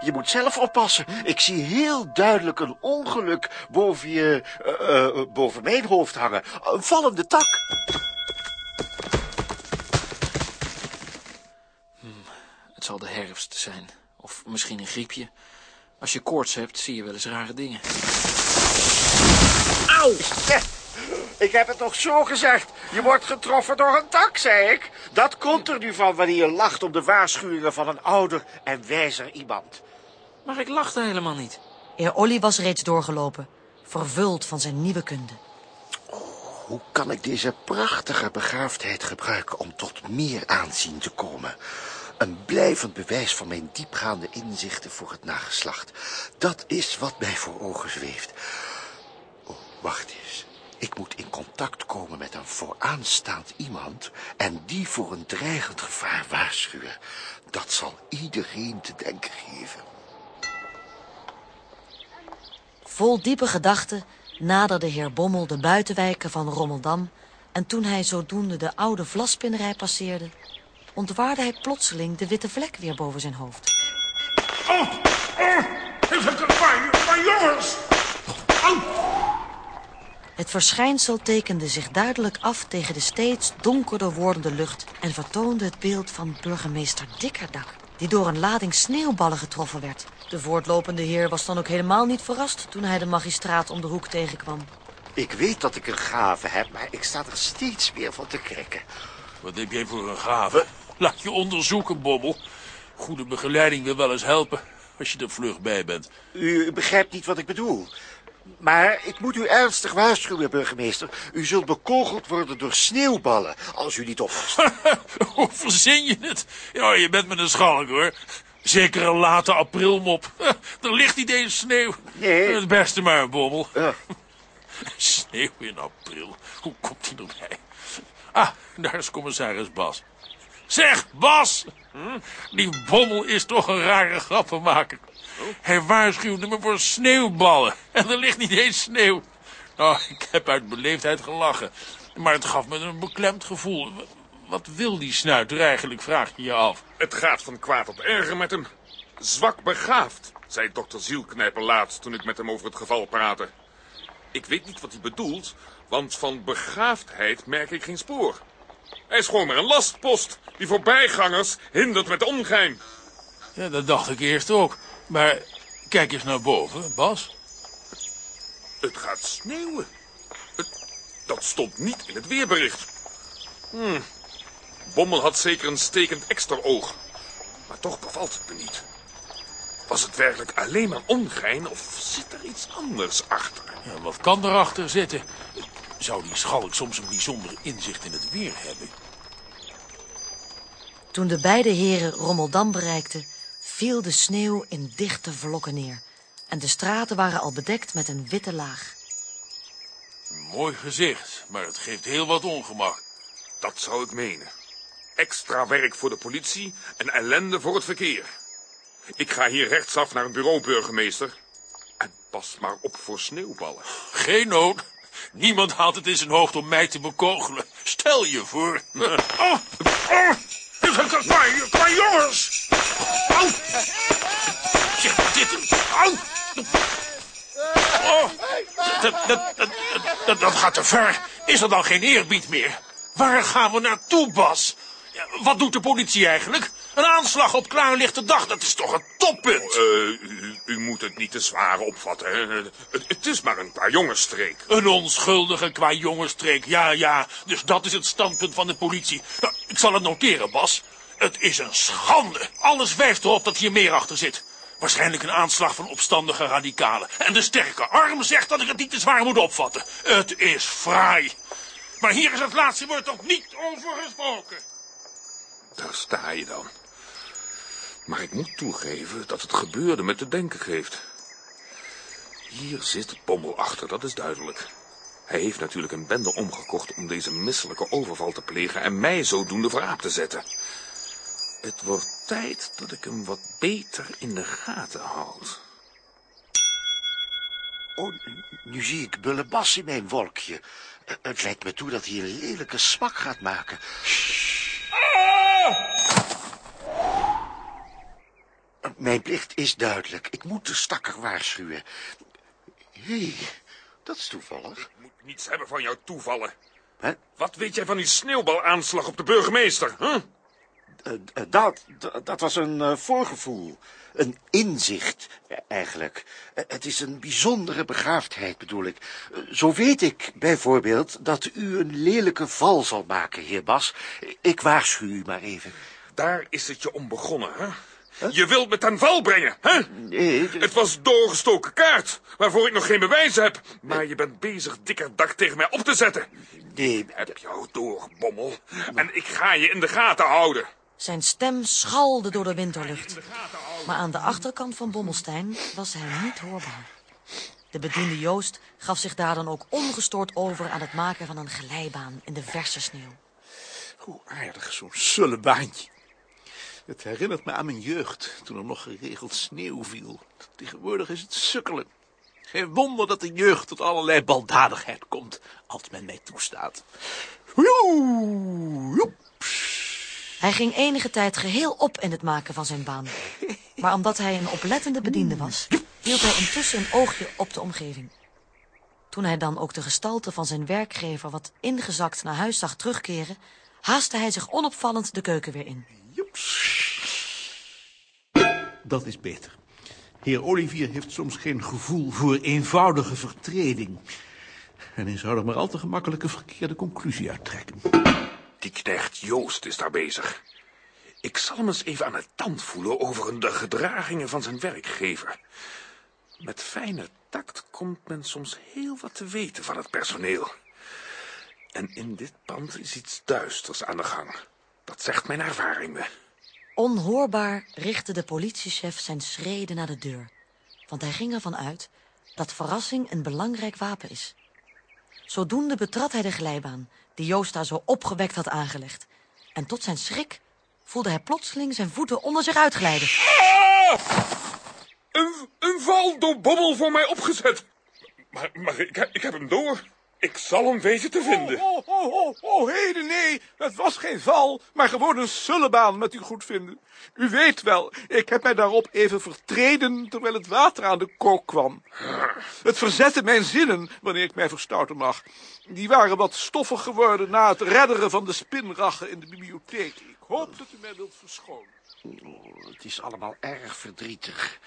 je, moet zelf oppassen. Ik zie heel duidelijk een ongeluk boven je, eh, eh, boven mijn hoofd hangen. Een vallende tak. Het zal de herfst zijn. Of misschien een griepje. Als je koorts hebt, zie je wel eens rare dingen. Auw! Ik heb het nog zo gezegd. Je wordt getroffen door een tak, zei ik. Dat komt er nu van wanneer je lacht om de waarschuwingen van een ouder en wijzer iemand. Maar ik lachte helemaal niet. Heer Olly was reeds doorgelopen, vervuld van zijn nieuwe kunde. Hoe kan ik deze prachtige begaafdheid gebruiken om tot meer aanzien te komen? Een blijvend bewijs van mijn diepgaande inzichten voor het nageslacht. Dat is wat mij voor ogen zweeft. Oh, wacht eens. Ik moet in contact komen met een vooraanstaand iemand... en die voor een dreigend gevaar waarschuwen. Dat zal iedereen te denken geven. Vol diepe gedachten naderde heer Bommel de buitenwijken van Rommeldam... en toen hij zodoende de oude vlaspinnerij passeerde... ontwaarde hij plotseling de witte vlek weer boven zijn hoofd. Oh, oh, is het een van jongens? Het verschijnsel tekende zich duidelijk af tegen de steeds donkerder wordende lucht... en vertoonde het beeld van burgemeester Dikkerdak... die door een lading sneeuwballen getroffen werd. De voortlopende heer was dan ook helemaal niet verrast... toen hij de magistraat om de hoek tegenkwam. Ik weet dat ik een gave heb, maar ik sta er steeds weer van te krikken. Wat heb jij voor een gave? Laat je onderzoeken, Bobbel. Goede begeleiding wil wel eens helpen, als je er vlug bij bent. U begrijpt niet wat ik bedoel. Maar ik moet u ernstig waarschuwen, burgemeester. U zult bekogeld worden door sneeuwballen als u niet oppast. Hoe verzin je het? Ja, je bent met een schalk, hoor. Zeker een late aprilmop. Er ligt niet eens sneeuw. Nee. Het beste maar, Bobbel. Ja. Sneeuw in april. Hoe komt hij erbij? Ah, daar is commissaris Bas. Zeg, Bas! Die bommel is toch een rare grappenmaker. Hij waarschuwde me voor sneeuwballen. En er ligt niet eens sneeuw. Nou, ik heb uit beleefdheid gelachen. Maar het gaf me een beklemd gevoel. Wat wil die snuiter eigenlijk, vraag je je af. Het gaat van kwaad tot erger met hem. Zwak begaafd, zei dokter Zielknijper laatst toen ik met hem over het geval praatte. Ik weet niet wat hij bedoelt, want van begaafdheid merk ik geen spoor. Hij is gewoon maar een lastpost die voorbijgangers hindert met ongein. Ja, dat dacht ik eerst ook. Maar Kijk eens naar boven, Bas. Het gaat sneeuwen. Het- dat stond niet in het weerbericht. Hm. Bommel had zeker een stekend extra oog. Maar toch bevalt het me niet. Was het werkelijk alleen maar ongein of zit er iets anders achter? Ja, wat kan erachter zitten? Zou die schalk soms een bijzonder inzicht in het weer hebben? Toen de beide heren Rommeldam bereikten, viel de sneeuw in dichte vlokken neer. En de straten waren al bedekt met een witte laag. Mooi gezicht, maar het geeft heel wat ongemak. Dat zou ik menen. Extra werk voor de politie en ellende voor het verkeer. Ik ga hier rechtsaf naar een bureau, burgemeester. En pas maar op voor sneeuwballen. Geen nood. Niemand haalt het in zijn hoofd om mij te bekogelen. Stel je voor. Oh, oh, qua, qua jongens! Au! Zeg, dit... Au! Oh, dat, dat, dat, dat, gaat te ver. Is er dan geen eerbied meer? Waar gaan we naartoe, Bas? Wat doet de politie eigenlijk? Een aanslag op klaarlichte dag, dat is toch een toppunt? Eh, u, u moet het niet te zwaar opvatten. hè. Het, het is maar een paar jongensstreek. Een onschuldige qua jongenstreek, ja, ja. Dus dat is het standpunt van de politie. Nou, ik zal het noteren, Bas. Het is een schande. Alles wijst erop dat hier meer achter zit. Waarschijnlijk een aanslag van opstandige radicalen. En de sterke arm zegt dat ik het niet te zwaar moet opvatten. Het is fraai. Maar hier is het laatste woord toch niet over gesproken. Daar sta je dan. Maar ik moet toegeven dat het gebeurde me te denken geeft. Hier zit Bommel achter, dat is duidelijk. Hij heeft natuurlijk een bende omgekocht om deze misselijke overval te plegen en mij zodoende voor aap te zetten. Het wordt tijd dat ik hem wat beter in de gaten houd. Oh, nu zie ik Bullebas in mijn wolkje. Het lijkt me toe dat hij een lelijke smak gaat maken. Eh, Mijn plicht is duidelijk. Ik moet de stakker waarschuwen. Hé, dat is toevallig. Ik moet niets hebben van jouw toevallen. Hè? Wat weet jij van die sneeuwbalaanslag op de burgemeester? Huh? Eh, dat, dat, was een eh, voorgevoel. Een inzicht, eh, eigenlijk. Het is een bijzondere begaafdheid, bedoel ik. Zo weet ik bijvoorbeeld dat u een lelijke val zal maken, heer Bas. Ik waarschuw u maar even. Daar is het je om begonnen, hè? Je wilt me ten val brengen, hè? Nee, Het was doorgestoken kaart, waarvoor ik nog geen bewijs heb. Maar je bent bezig dikker dak tegen mij op te zetten. nee, Heb jou door, bommel. En ik ga je in de gaten houden. Zijn stem schalde door de winterlucht. Maar aan de achterkant van Bommelstein was hij niet hoorbaar. De bediende Joost gaf zich daar dan ook ongestoord over aan het maken van een glijbaan in de verse sneeuw. Hoe aardig zo'n sullebaantje. Het herinnert me aan mijn jeugd, toen er nog geregeld sneeuw viel. Tegenwoordig is het sukkelen. Geen wonder dat de jeugd tot allerlei baldadigheid komt, als men mij toestaat. Hij ging enige tijd geheel op in het maken van zijn baan. Maar omdat hij een oplettende bediende was, hield hij intussen een oogje op de omgeving. Toen hij dan ook de gestalte van zijn werkgever wat ingezakt naar huis zag terugkeren, haastte hij zich onopvallend de keuken weer in. Dat is beter. Heer Olivier heeft soms geen gevoel voor eenvoudige vertreding. En hij zou er maar al te gemakkelijk een verkeerde conclusie uit trekken. Die knecht Joost is daar bezig. Ik zal hem eens even aan het tand voelen over de gedragingen van zijn werkgever. Met fijne tact komt men soms heel wat te weten van het personeel. En in dit pand is iets duisters aan de gang. Dat zegt mijn ervaring me. Onhoorbaar richtte de politiechef zijn schreden naar de deur. Want hij ging ervan uit dat verrassing een belangrijk wapen is. Zodoende betrad hij de glijbaan, die Joost daar zo opgewekt had aangelegd. En tot zijn schrik voelde hij plotseling zijn voeten onder zich uitglijden. Een, een val door Bommel voor mij opgezet. Maar, maar ik, heb- ik heb hem door. Ik zal hem weten te vinden. Oh, oh, oh, oh, heden, nee. Het was geen val, maar gewoon een sullebaan met uw goedvinden. U weet wel, ik heb mij daarop even vertreden terwijl het water aan de kook kwam. Het verzette mijn zinnen, wanneer ik mij verstouten mag. Die waren wat stoffig geworden na het redderen van de spinraggen in de bibliotheek. Ik hoop dat u mij wilt verschonen. Oh, het is allemaal erg verdrietig.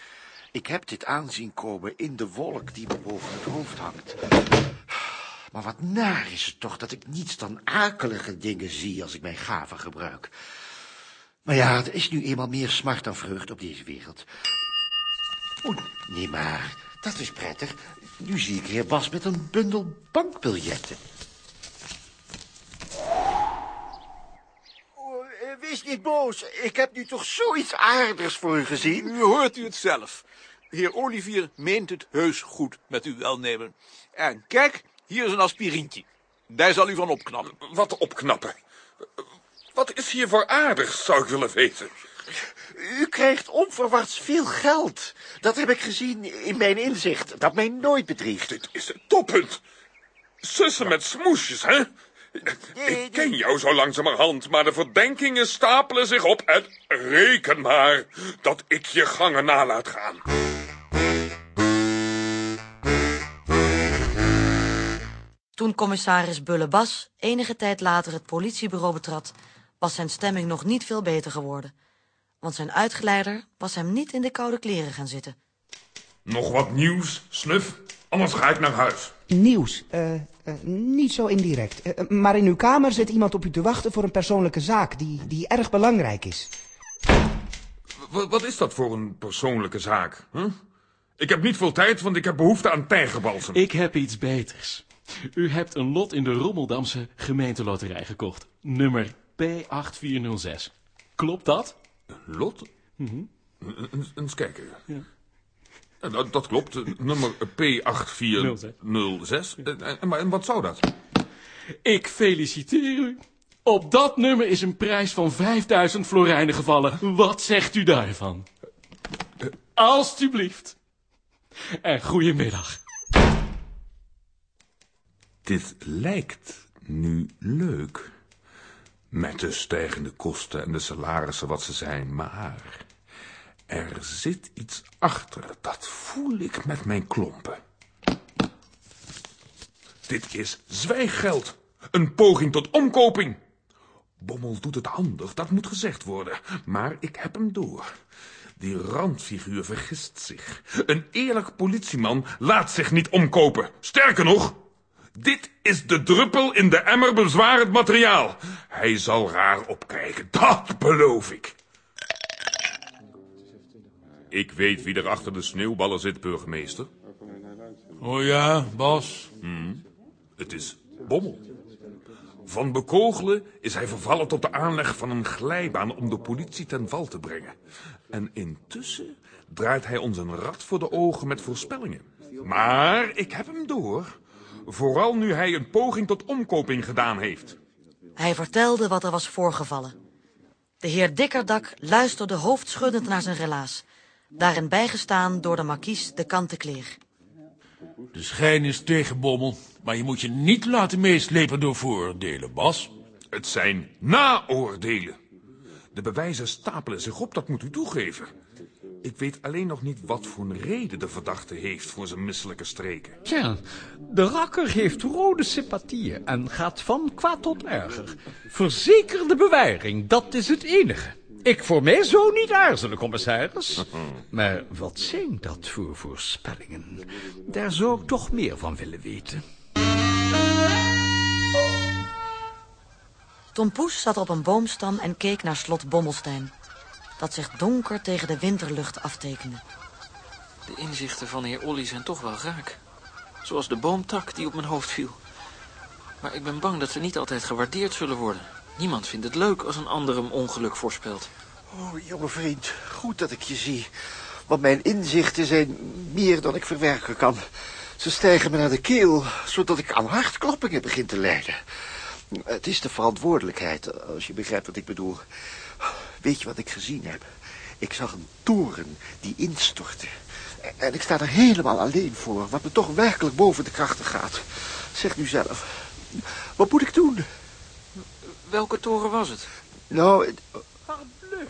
Ik heb dit aanzien komen in de wolk die me boven het hoofd hangt. Maar wat naar is het toch dat ik niets dan akelige dingen zie als ik mijn gaven gebruik. Maar ja, er is nu eenmaal meer smart dan vreugde op deze wereld. Oh, nee maar, dat is prettig. Nu zie ik heer Bas met een bundel bankbiljetten. Oh, eh, wees niet boos. Ik heb nu toch zoiets aardigs voor u gezien. Nu hoort u het zelf. De heer Olivier meent het heus goed met uw welnemen. En kijk, hier is een aspirintje. Daar zal u van opknappen. Wat opknappen? Wat is hier voor aardig, zou ik willen weten. U krijgt onverwachts veel geld. Dat heb ik gezien in mijn inzicht, dat mij nooit bedriegt. Dit is het toppunt. Sussen met smoesjes, hè? Ik ken jou zo langzamerhand, maar de verdenkingen stapelen zich op en reken maar dat ik je gangen nalaat gaan. Toen commissaris Bullebas enige tijd later het politiebureau betrad, was zijn stemming nog niet veel beter geworden. Want zijn uitgeleider was hem niet in de koude kleren gaan zitten. Nog wat nieuws, snuf? Anders ga ik naar huis. Nieuws. eh, eh, niet zo indirect. Eh, maar in uw kamer zit iemand op u te wachten voor een persoonlijke zaak die, die erg belangrijk is. W- wat is dat voor een persoonlijke zaak? Huh? Ik heb niet veel tijd, want ik heb behoefte aan tijgerbalsem. Ik heb iets beters. U hebt een lot in de Rommeldamse gemeenteloterij gekocht. Nummer P8406. Klopt dat? Lot? Een- een- Eens kijken. Ja, dat, dat klopt, eh, nummer P8406. Eh, eh, Maar en wat zou dat? Ik feliciteer u. Op dat nummer is een prijs van 5000 florijnen gevallen. Wat zegt u daarvan? Alsjeblieft. En goedemiddag. Dit lijkt nu leuk. Met de stijgende kosten en de salarissen wat ze zijn, maar... Er zit iets achter, dat voel ik met mijn klompen. Dit is zwijggeld. Een poging tot omkoping. Bommel doet het handig, dat moet gezegd worden. Maar ik heb hem door. Die randfiguur vergist zich. Een eerlijk politieman laat zich niet omkopen. Sterker nog, dit is de druppel in de emmer bezwarend materiaal. Hij zal raar opkijken, dat beloof ik. Ik weet wie er achter de sneeuwballen zit, burgemeester. Oh ja, Bas. Het is Bommel. Van bekogelen is hij vervallen tot de aanleg van een glijbaan om de politie ten val te brengen. En intussen draait hij ons een rad voor de ogen met voorspellingen. Maar ik heb hem door. Vooral nu hij een poging tot omkoping gedaan heeft. Hij vertelde wat er was voorgevallen. De heer Dikkerdak luisterde hoofdschuddend naar zijn relaas, daarin bijgestaan door de markies de Kantekleer. De schijn is tegen Bommel, maar je moet je niet laten meeslepen door vooroordelen, Bas. Het zijn naoordelen. De bewijzen stapelen zich op, dat moet u toegeven. Ik weet alleen nog niet wat voor een reden de verdachte heeft voor zijn misselijke streken. Tja, de rakker heeft rode sympathieën en gaat van kwaad tot erger. Verzeker de bewaring, dat is het enige. Ik voor mij zo niet aarzelen, commissaris. Maar wat zijn dat voor voorspellingen? Daar zou ik toch meer van willen weten. Tom Poes zat op een boomstam en keek naar slot Bommelstein, dat zich donker tegen de winterlucht aftekende. De inzichten van heer Olly zijn toch wel raak. Zoals de boomtak die op mijn hoofd viel. Maar ik ben bang dat ze niet altijd gewaardeerd zullen worden. Niemand vindt het leuk als een ander hem ongeluk voorspelt. Oh, jonge vriend, goed dat ik je zie. Want mijn inzichten zijn meer dan ik verwerken kan. Ze stijgen me naar de keel, zodat ik aan hartkloppingen begin te lijden. Het is de verantwoordelijkheid, als je begrijpt wat ik bedoel. Weet je wat ik gezien heb? Ik zag een toren die instortte. En ik sta er helemaal alleen voor, wat me toch werkelijk boven de krachten gaat. Zeg nu zelf, wat moet ik doen? Welke toren was het? Nou, het-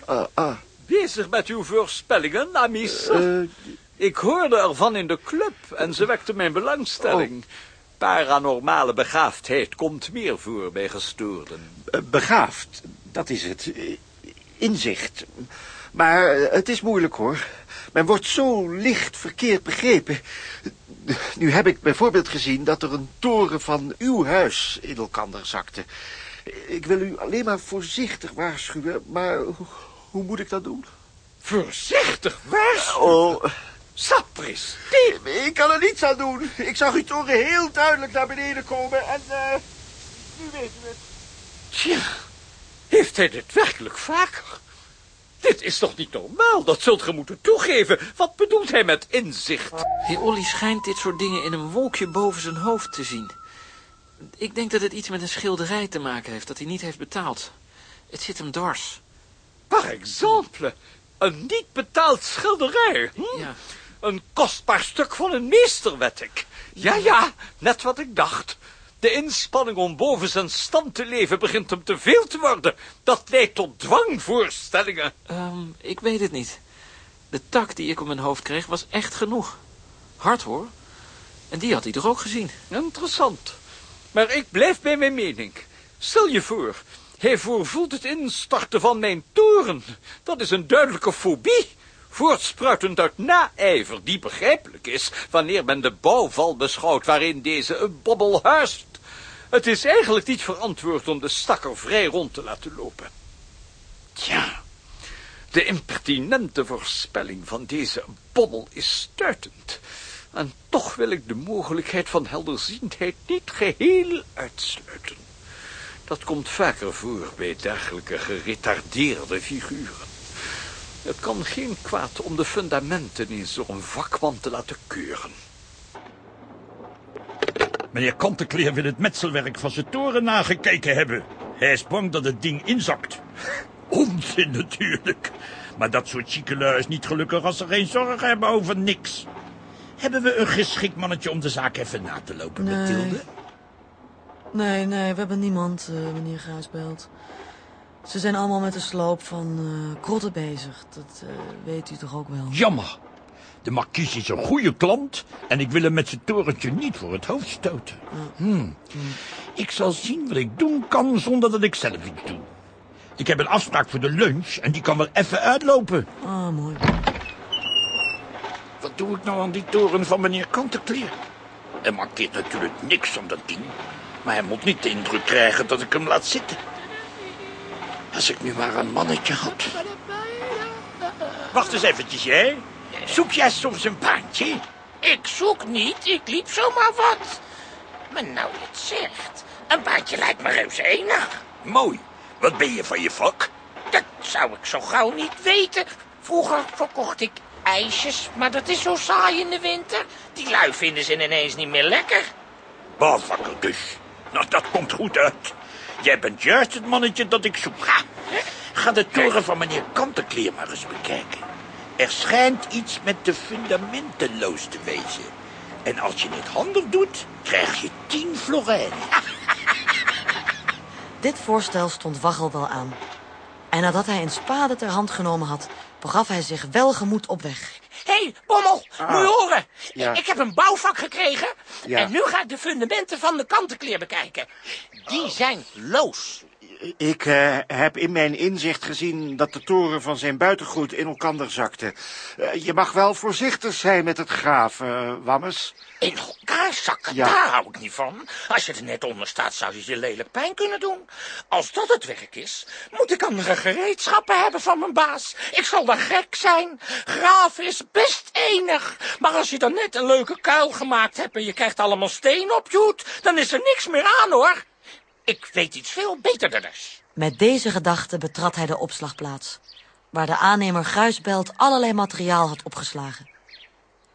ah, ah, Bezig met uw voorspellingen, amis? eh, Ik hoorde ervan in de club en ze wekte mijn belangstelling. Paranormale begaafdheid komt meer voor bij gestoorden. Eh, Begaafd, dat is het. Inzicht. Maar eh, het is moeilijk, hoor. Men wordt zo licht verkeerd begrepen. Nu heb ik bijvoorbeeld gezien dat er een toren van uw huis in elkaar zakte. Ik wil u alleen maar voorzichtig waarschuwen, maar hoe, moet ik dat doen? Voorzichtig waarschuwen? Oh, Sapristi! ik kan er niets aan doen. Ik zag uw toren heel duidelijk naar beneden komen en eh, nu weet u het. Tja, heeft hij dit werkelijk vaker? Dit is toch niet normaal, dat zult ge moeten toegeven. Wat bedoelt hij met inzicht? Heer Olly schijnt dit soort dingen in een wolkje boven zijn hoofd te zien. Ik denk dat het iets met een schilderij te maken heeft dat hij niet heeft betaald. Het zit hem dwars. Par exemple, een niet betaald schilderij. Hm? Ja. Een kostbaar stuk van een meester, wed ik. Ja, ja, net wat ik dacht. De inspanning om boven zijn stand te leven begint hem te veel te worden. Dat leidt tot dwangvoorstellingen. Ehm, ik weet het niet. De tak die ik op mijn hoofd kreeg was echt genoeg. Hard hoor. En die had hij toch ook gezien? Interessant. Maar ik blijf bij mijn mening. Stel je voor, hij voorvoelt het instorten van mijn toren. Dat is een duidelijke fobie. Voortspruitend uit naijver, die begrijpelijk is... wanneer men de bouwval beschouwt waarin deze een bobbel huist. Het is eigenlijk niet verantwoord om de stakker vrij rond te laten lopen. Tja, de impertinente voorspelling van deze bobbel is stuitend. En toch wil ik de mogelijkheid van helderziendheid niet geheel uitsluiten. Dat komt vaker voor bij dergelijke geretardeerde figuren. Het kan geen kwaad om de fundamenten door een vakman te laten keuren. Meneer Kantekleer wil het metselwerk van zijn toren nagekeken hebben. Hij is bang dat het ding inzakt. Onzin natuurlijk. Maar dat soort chiekelui is niet gelukkig als ze geen zorgen hebben over niks. Hebben we een geschikt mannetje om de zaak even na te lopen, Nee. Mathilde? Nee, nee, we hebben niemand, eh, meneer Gruisbelt. Ze zijn allemaal met de sloop van eh krotten bezig. Dat eh, weet u toch ook wel? Jammer. De markies is een goede klant en ik wil hem met zijn torentje niet voor het hoofd stoten. Hmm. Ik zal zien wat ik doen kan zonder dat ik zelf iets doe. Ik heb een afspraak voor de lunch en die kan wel even uitlopen. Ah, mooi. Wat doe ik nou aan die toren van meneer Kantekleer? Hij markeert natuurlijk niks van dat ding. Maar hij moet niet de indruk krijgen dat ik hem laat zitten. Als ik nu maar een mannetje had. Wacht eens eventjes, jij. Zoek jij soms een baantje? Ik zoek niet, ik liep zomaar wat. Maar nou je het zegt, een baantje lijkt me reuze enig. Mooi. Wat ben je van je vak? Dat zou ik zo gauw niet weten. Vroeger verkocht ik ijsjes, maar dat is zo saai in de winter. Die lui vinden ze ineens niet meer lekker. Bouwvakker dus. Nou, dat komt goed uit. Jij bent juist het mannetje dat ik zoek. Ga, Ga de toren van meneer Kantekleer maar eens bekijken. Er schijnt iets met de fundamenten los te wezen. En als je het handig doet, krijg je tien florijnen. Dit voorstel stond Waggel wel aan. En nadat hij een spade ter hand genomen had, begaf hij zich welgemoed op weg. Hé, hey, Bommel, Ah. moet je horen. Ja. Ik heb een bouwvak gekregen. Ja. En nu ga ik de fundamenten van de kantenkleer bekijken. Die zijn loos. Ik eh, heb in mijn inzicht gezien dat de toren van zijn buitengoed in elkaar zakte. Eh, je mag wel voorzichtig zijn met het graven, eh, Wammes. In elkaar zakken, Ja. daar hou ik niet van. Als je er net onder staat, zou je je lelijk pijn kunnen doen. Als dat het werk is, moet ik andere gereedschappen hebben van mijn baas. Ik zal dan gek zijn. Graven is best enig. Maar als je dan net een leuke kuil gemaakt hebt en je krijgt allemaal steen op je hoed, dan is er niks meer aan, hoor. Ik weet iets veel beterders. Met deze gedachte betrad hij de opslagplaats, waar de aannemer Gruisbelt allerlei materiaal had opgeslagen.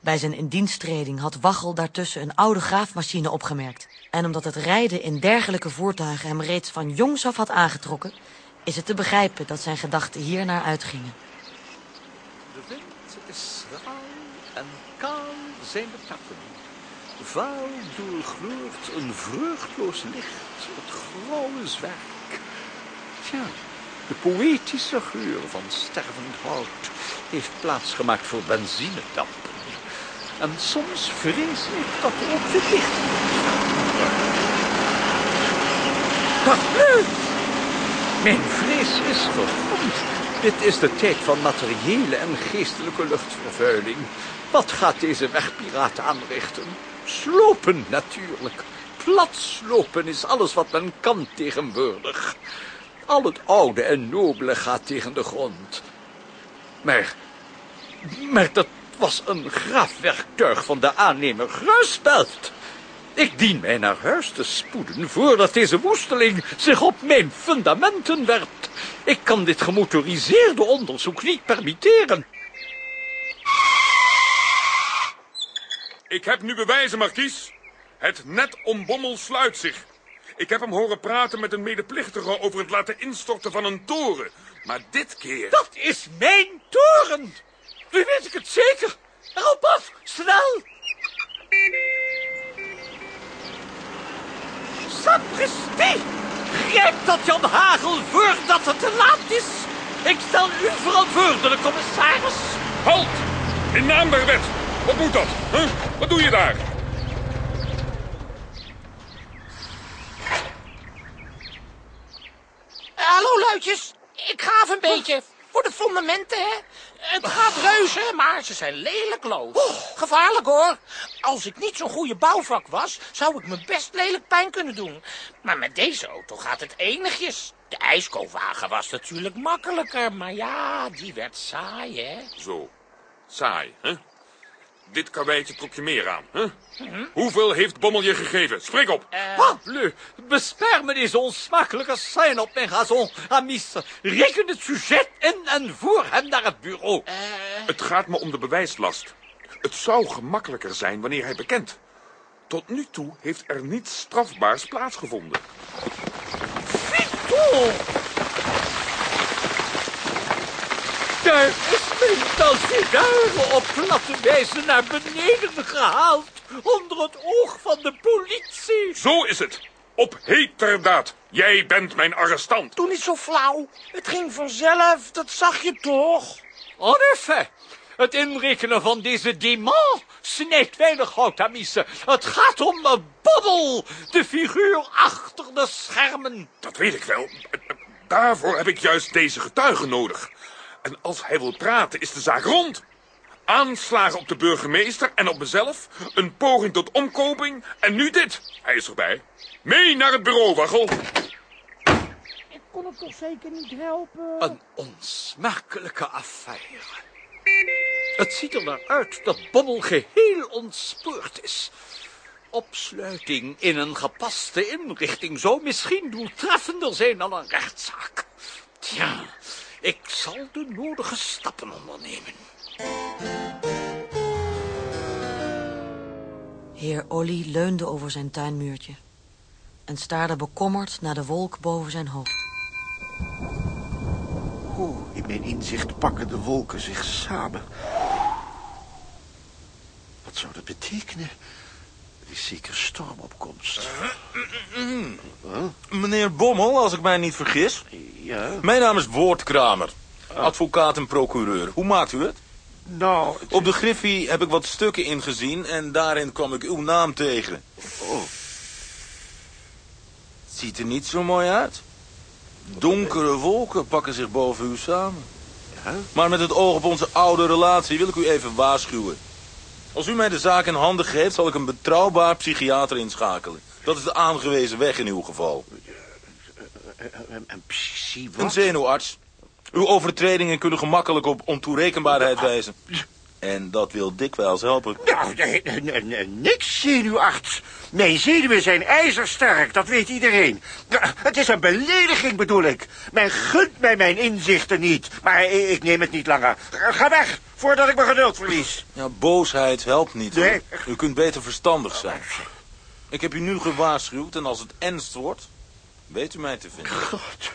Bij zijn indiensttreding had Waggel daartussen een oude graafmachine opgemerkt. En omdat het rijden in dergelijke voertuigen hem reeds van jongs af had aangetrokken, is het te begrijpen dat zijn gedachten hiernaar uitgingen. De wind is raal en kaal zijn de takken. Vaal doorgloort een vreugdloos licht het grauwe zwerk. Tja, de poëtische geur van stervend hout heeft plaatsgemaakt voor benzinedampen. En soms vrees ik dat er ook verlichting Wacht nu! Mijn vrees is gegrond. Dit is de tijd van materiële en geestelijke luchtvervuiling. Wat gaat deze wegpiraat aanrichten? Slopen natuurlijk. Plat slopen is alles wat men kan tegenwoordig. Al het oude en nobele gaat tegen de grond. Maar, maar dat was een graafwerktuig van de aannemer Gruisbelt. Ik dien mij naar huis te spoeden voordat deze woesteling zich op mijn fundamenten werpt. Ik kan dit gemotoriseerde onderzoek niet permitteren. Ik heb nu bewijzen, Markies. Het net om Bommel sluit zich. Ik heb hem horen praten met een medeplichtige over het laten instorten van een toren. Maar dit keer... Dat is mijn toren! Nu weet ik het zeker. Erop af, snel! Sapristi! Grijp dat Jan Hagel voordat het te laat is. Ik stel u verantwoordelijk, commissaris. Halt! In naam der wet. Wat moet dat? Huh? Wat doe je daar? Hallo, luidjes. Ik gaaf een beetje. Voor de fundamenten, hè. Het gaat reuzen, maar ze zijn lelijk loos. Gevaarlijk, hoor. Als ik niet zo'n goede bouwvak was, zou ik me best lelijk pijn kunnen doen. Maar met deze auto gaat het enigjes. De ijskoolwagen was natuurlijk makkelijker, maar ja, die werd saai, hè. Zo. Saai, hè? Dit karweitje trok je meer aan, hè? Hoeveel heeft Bommel je gegeven? Spreek op. Parbleu, bespaar me deze onsmakelijke scène op mijn gazon, amis. Reken het sujet in en voer hem naar het bureau. Het gaat me om de bewijslast. Het zou gemakkelijker zijn wanneer hij bekent. Tot nu toe heeft er niets strafbaars plaatsgevonden. Vito! Daar is mijn tas sigaren op platte wijze naar beneden gehaald. Onder het oog van de politie. Zo is het. Op heterdaad. Jij bent mijn arrestant. Doe niet zo flauw. Het ging vanzelf, dat zag je toch? En effet, het inrekenen van deze demon snijdt weinig hout, amice. Het gaat om een bobbel, de figuur achter de schermen. Dat weet ik wel. Daarvoor heb ik juist deze getuige nodig. En als hij wil praten, is de zaak rond. Aanslagen op de burgemeester en op mezelf. Een poging tot omkoping. En nu dit. Hij is erbij. Mee naar het bureau, Waggel. Ik kon het toch zeker niet helpen? Een onsmakelijke affaire. Het ziet er naar uit dat Bommel geheel ontspoord is. Opsluiting in een gepaste inrichting zou misschien doeltreffender zijn dan een rechtszaak. Tja, ik zal de nodige stappen ondernemen. Heer Olly leunde over zijn tuinmuurtje en staarde bekommerd naar de wolk boven zijn hoofd. Oeh, in mijn inzicht pakken de wolken zich samen. Wat zou dat betekenen? Is zeker stormopkomst. Meneer Bommel, als ik mij niet vergis. Ja? Mijn naam is Woordkramer. Advocaat en procureur. Hoe maakt u het? Nou, Op de Griffie heb ik wat stukken ingezien en daarin kwam ik uw naam tegen. Oh. Ziet er niet zo mooi uit. Donkere wolken pakken zich boven u samen. Maar met het oog op onze oude relatie wil ik u even waarschuwen. Als u mij de zaak in handen geeft, zal ik een betrouwbaar psychiater inschakelen. Dat is de aangewezen weg in uw geval. Een, een psy Een zenuwarts. Uw overtredingen kunnen gemakkelijk op ontoerekenbaarheid wijzen. En dat wil dikwijls helpen. Nou, niks zenuwarts. Mijn zenuwen zijn ijzersterk, dat weet iedereen. Het is een belediging, bedoel ik. Men gunt mij mijn inzichten niet. Maar ik neem het niet langer. Ga weg, voordat ik mijn geduld verlies. Ja, boosheid helpt niet. hoor. Nee. U kunt beter verstandig zijn. Ik heb u nu gewaarschuwd en als het ernst wordt, weet u mij te vinden. God,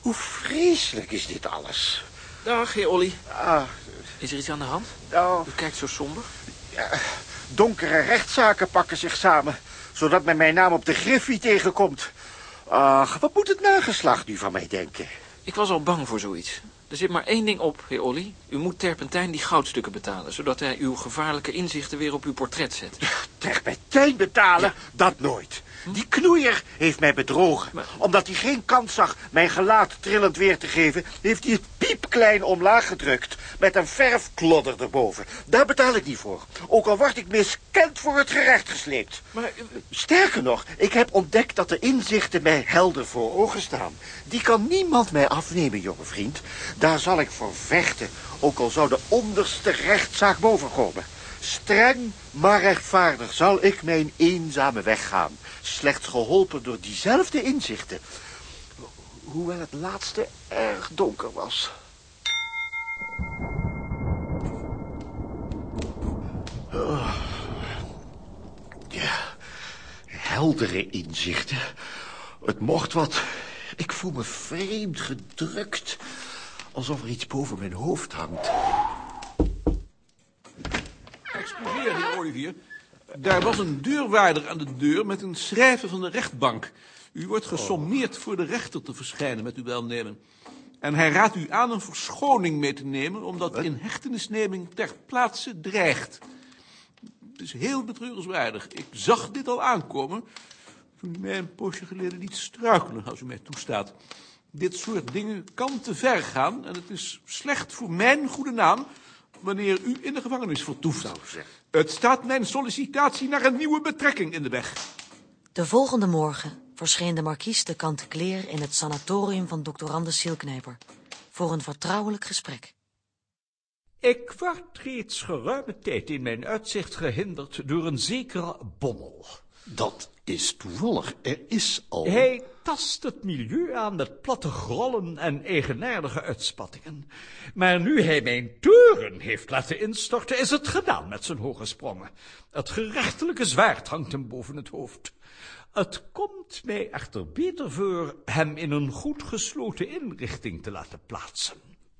hoe vreselijk is dit alles. Dag, heer Olly. Ah, Is er iets aan de hand? nou, U kijkt zo somber. donkere rechtszaken pakken zich samen, zodat men mijn naam op de griffie tegenkomt. Ach, wat moet het nageslacht nu van mij denken? Ik was al bang voor zoiets. Er zit maar één ding op, heer Olly. U moet Terpentijn die goudstukken betalen, zodat hij uw gevaarlijke inzichten weer op uw portret zet. Terpentijn betalen? Dat nooit. Die knoeier heeft mij bedrogen. Omdat hij geen kans zag mijn gelaat trillend weer te geven... heeft hij het piepklein omlaag gedrukt... met een verfklodder erboven. Daar betaal ik niet voor. Ook al word ik miskend voor het gerecht gesleept. Maar, Sterker nog, ik heb ontdekt dat de inzichten mij helder voor ogen staan. Die kan niemand mij afnemen, jonge vriend. Daar zal ik voor vechten, ook al zou de onderste rechtszaak bovenkomen. Streng, maar rechtvaardig zal ik mijn eenzame weg gaan. Slechts geholpen door diezelfde inzichten. Hoewel het laatste erg donker was. Oh. Ja, heldere inzichten. Het mocht wat. Ik voel me vreemd gedrukt. Alsof er iets boven mijn hoofd hangt. Excuseer, heer Olivier. Daar was een deurwaarder aan de deur met een schrijver van de rechtbank. U wordt gesommeerd voor de rechter te verschijnen met uw welnemen. En hij raadt u aan een verschoning mee te nemen... omdat in hechtenisneming ter plaatse dreigt. Het is heel betreurenswaardig. Ik zag dit al aankomen... toen u mij een poosje geleden liet struikelen, als u mij toestaat. Dit soort dingen kan te ver gaan... en het is slecht voor mijn goede naam... wanneer u in de gevangenis vertoeft. Het staat mijn sollicitatie naar een nieuwe betrekking in de weg. De volgende morgen verscheen de markies de Kantekleer in het sanatorium van doctorande Zielknijper voor een vertrouwelijk gesprek. Ik word reeds geruime tijd in mijn uitzicht gehinderd door een zekere bommel. Dat is toevallig. Er is al... Hij tast het milieu aan met platte grollen en eigenaardige uitspattingen. Maar nu hij mijn toren heeft laten instorten, is het gedaan met zijn hoge sprongen. Het gerechtelijke zwaard hangt hem boven het hoofd. Het komt mij echter beter voor hem in een goed gesloten inrichting te laten plaatsen.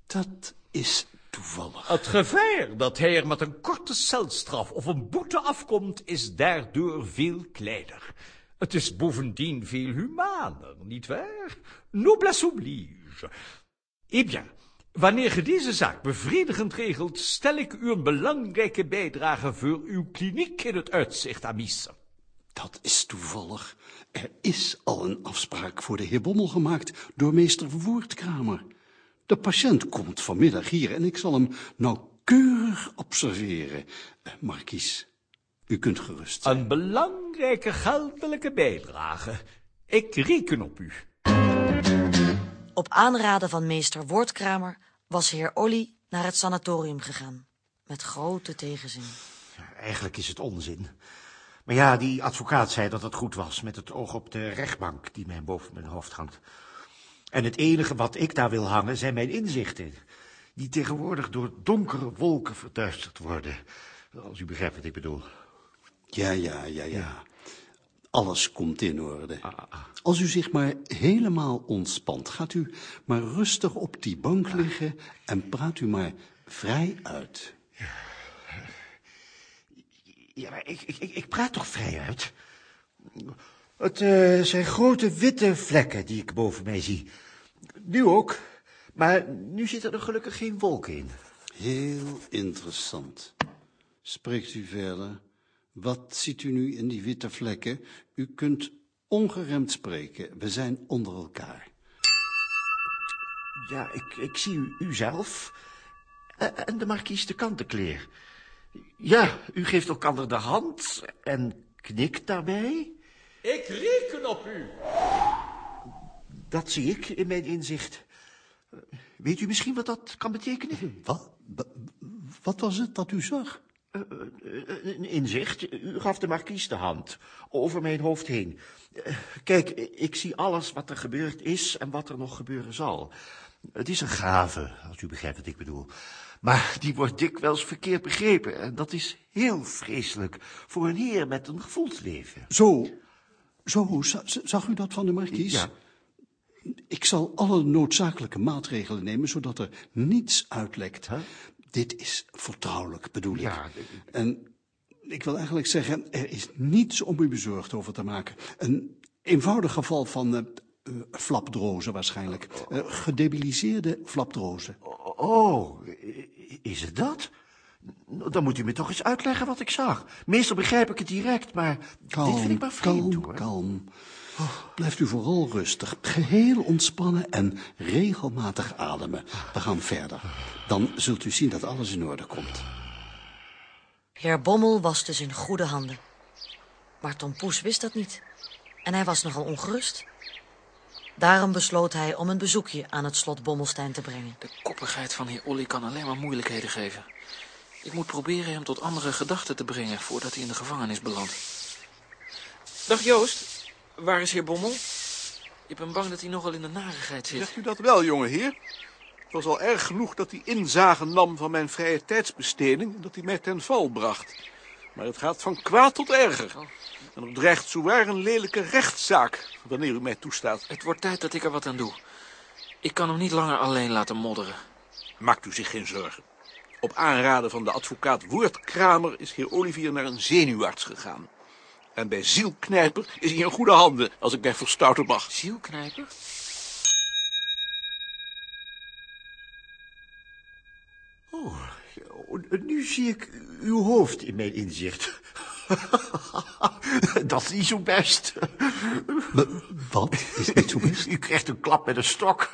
Dat is toevallig. Het gevaar dat hij er met een korte celstraf of een boete afkomt, is daardoor veel kleiner. Het is bovendien veel humaner, nietwaar? Noblesse oblige. Eh bien, wanneer ge deze zaak bevredigend regelt, stel ik u een belangrijke bijdrage voor uw kliniek in het uitzicht, Amice. Dat is toevallig. Er is al een afspraak voor de heer Bommel gemaakt door meester Woordkramer. De patiënt komt vanmiddag hier en ik zal hem nauwkeurig observeren. Eh, u kunt gerust zijn. Een belangrijke geldelijke bijdrage. Ik reken op u. Op aanraden van meester Woordkramer was heer Olly naar het sanatorium gegaan. Met grote tegenzin. Eigenlijk is het onzin. Maar ja, die advocaat zei dat het goed was... met het oog op de rechtbank die mij boven mijn hoofd hangt. En het enige wat ik daar wil hangen zijn mijn inzichten... die tegenwoordig door donkere wolken verduisterd worden. Als u begrijpt wat ik bedoel. Ja, ja, ja, ja. Alles komt in orde. Als u zich maar helemaal ontspant, gaat u maar rustig op die bank liggen en praat u maar vrij uit. Ja, maar ik, ik, ik, praat toch vrij uit? Het eh, zijn grote witte vlekken die ik boven mij zie. Nu ook, maar nu zitten er gelukkig geen wolken in. Heel interessant. Spreekt u verder. Wat ziet u nu in die witte vlekken? U kunt ongeremd spreken. We zijn onder elkaar. Ja, ik, ik zie u, u zelf eh, en de markies de kantenkleer. Ja, u geeft elkander de hand en knikt daarbij. Ik reken op u. Dat zie ik in mijn inzicht. Weet u misschien wat dat kan betekenen? Wat? Wat was het dat u zag? Eh, Een inzicht. U gaf de markies de hand. Over mijn hoofd heen. Eh, Kijk, ik zie alles wat er gebeurd is en wat er nog gebeuren zal. Het is een gave, als u begrijpt wat ik bedoel. Maar die wordt dikwijls verkeerd begrepen. En dat is heel vreselijk voor een heer met een gevoelsleven. Zo, zo, za- zag u dat van de markies? Ja. Ik zal alle noodzakelijke maatregelen nemen, zodat er niets uitlekt. Dit is vertrouwelijk, bedoel ik. Ja, En ik wil eigenlijk zeggen, er is niets om u bezorgd over te maken. Een eenvoudig geval van eh eh, flapdrozen waarschijnlijk. Eh, gedebiliseerde flapdrozen. Oh, is het dat? Dan moet u me toch eens uitleggen wat ik zag. Meestal begrijp ik het direct, maar Kalm, dit vind ik maar vreemd, kalm, hoor. kalm. Blijft u vooral rustig, geheel ontspannen en regelmatig ademen. We gaan verder. Dan zult u zien dat alles in orde komt. Heer Bommel was dus in goede handen. Maar Tom Poes wist dat niet. En hij was nogal ongerust. Daarom besloot hij om een bezoekje aan het slot Bommelstein te brengen. De koppigheid van heer Olly kan alleen maar moeilijkheden geven. Ik moet proberen hem tot andere gedachten te brengen voordat hij in de gevangenis belandt. Dag Joost, waar is heer Bommel? Ik ben bang dat hij nogal in de narigheid zit. Zegt u dat wel, jongeheer? Het was al erg genoeg dat hij inzage nam van mijn vrije tijdsbesteding... en dat hij mij ten val bracht. Maar het gaat van kwaad tot erger. En er dreigt zowaar een lelijke rechtszaak, wanneer u mij toestaat. Het wordt tijd dat ik er wat aan doe. Ik kan hem niet langer alleen laten modderen. Maakt u zich geen zorgen. Op aanraden van de advocaat Woordkramer is heer Olivier naar een zenuwarts gegaan. En bij zielknijper is hij in goede handen, als ik mij verstouten mag. Zielknijper? Oh, nu zie ik uw hoofd in mijn inzicht. Dat is niet zo best. Wat is niet zo best? U krijgt een klap met een stok.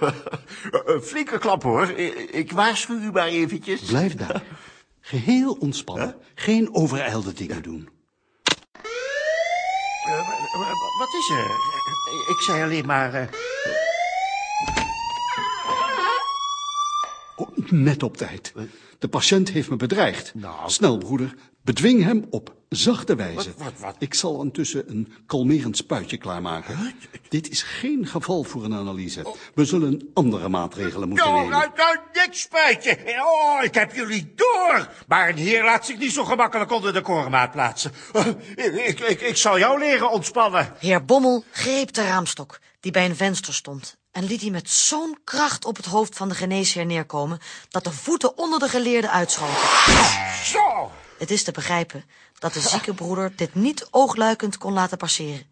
Een flinke klap, hoor. Ik waarschuw u maar eventjes. Blijf daar. Geheel ontspannen. Geen overijlde dingen doen. Wat is er? Ik zei alleen maar... eh, Oh, net op tijd. De patiënt heeft me bedreigd. Nou. Snel, broeder. Bedwing hem op zachte wijze. Wat, wat, wat? Ik zal intussen een kalmerend spuitje klaarmaken. Dit is geen geval voor een analyse. We zullen andere maatregelen moeten nemen. nou, nou, niks spuitje. Oh, ik heb jullie door. Maar een heer laat zich niet zo gemakkelijk onder de korenmaat plaatsen. Ik, ik, ik, ik zal jou leren ontspannen. Heer Bommel greep de raamstok, die bij een venster stond... en liet die met zo'n kracht op het hoofd van de geneesheer neerkomen... dat de voeten onder de geleerde uitschoten. Zo. Het is te begrijpen dat de zieke broeder dit niet oogluikend kon laten passeren.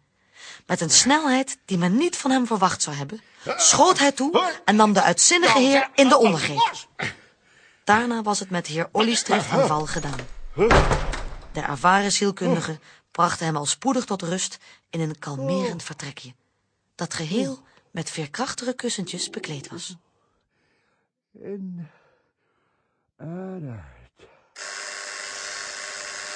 Met een snelheid die men niet van hem verwacht zou hebben... schoot hij toe en nam de uitzinnige heer in de ondergreep. Daarna was het met heer Olly's trefaanval gedaan. De ervaren zielkundige brachten hem al spoedig tot rust in een kalmerend vertrekje, dat geheel met veerkrachtige kussentjes bekleed was. En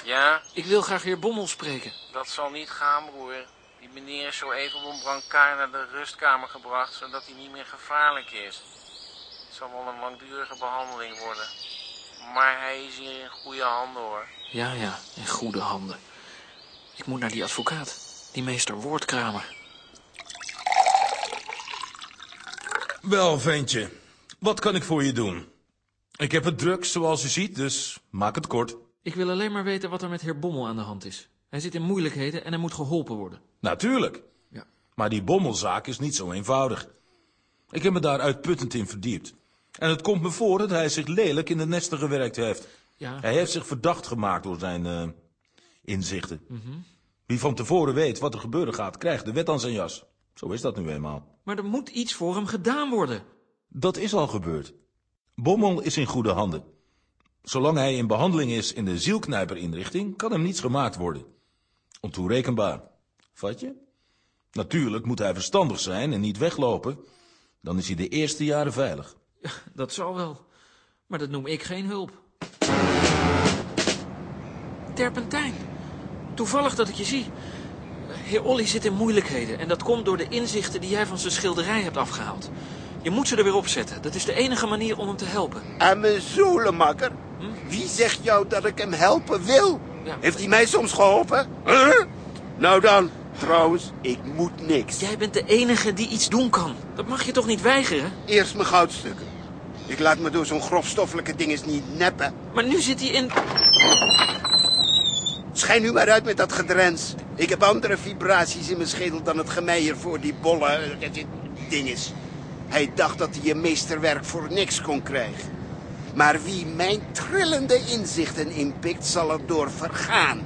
Ja? Ik wil graag heer Bommel spreken. Dat zal niet gaan, broer. Die meneer is zo even op een brancard naar de rustkamer gebracht, zodat hij niet meer gevaarlijk is. Het zal wel een langdurige behandeling worden. Maar hij is hier in goede handen, hoor. Ja, ja, in goede handen. Ik moet naar die advocaat, die meester Woordkramer. Wel, ventje. Wat kan ik voor je doen? Ik heb het druk, zoals u ziet, dus maak het kort. Ik wil alleen maar weten wat er met heer Bommel aan de hand is. Hij zit in moeilijkheden en hij moet geholpen worden. Natuurlijk. Ja. Maar die bommelzaak is niet zo eenvoudig. Ik heb me daar uitputtend in verdiept. En het komt me voor dat hij zich lelijk in de nesten gewerkt heeft. Ja. Hij heeft zich verdacht gemaakt door zijn eh, inzichten. Wie van tevoren weet wat er gebeuren gaat, krijgt de wet aan zijn jas. Zo is dat nu eenmaal. Maar er moet iets voor hem gedaan worden. Dat is al gebeurd. Bommel is in goede handen. Zolang hij in behandeling is in de zielknijperinrichting, kan hem niets gemaakt worden. Ontoerekenbaar. Vat je? Natuurlijk moet hij verstandig zijn en niet weglopen. Dan is hij de eerste jaren veilig. Dat zal wel. Maar dat noem ik geen hulp. Terpentijn. Toevallig dat ik je zie. Heer Olly zit in moeilijkheden. En dat komt door de inzichten die jij van zijn schilderij hebt afgehaald. Je moet ze er weer opzetten. Dat is de enige manier om hem te helpen. En mijn zolenmakker? Wie zegt jou dat ik hem helpen wil? Heeft hij mij soms geholpen? Huh? Nou dan, trouwens, ik moet niks. Jij bent de enige die iets doen kan. Dat mag je toch niet weigeren? Eerst mijn goudstukken. Ik laat me door zo'n grofstoffelijke ding eens niet neppen. Maar nu zit hij in... Schijn nu maar uit met dat gedrens. Ik heb andere vibraties in mijn schedel dan het gemeier voor die bolle eh, dinges. Hij dacht dat hij een meesterwerk voor niks kon krijgen. Maar wie mijn trillende inzichten inpikt, zal er door vergaan.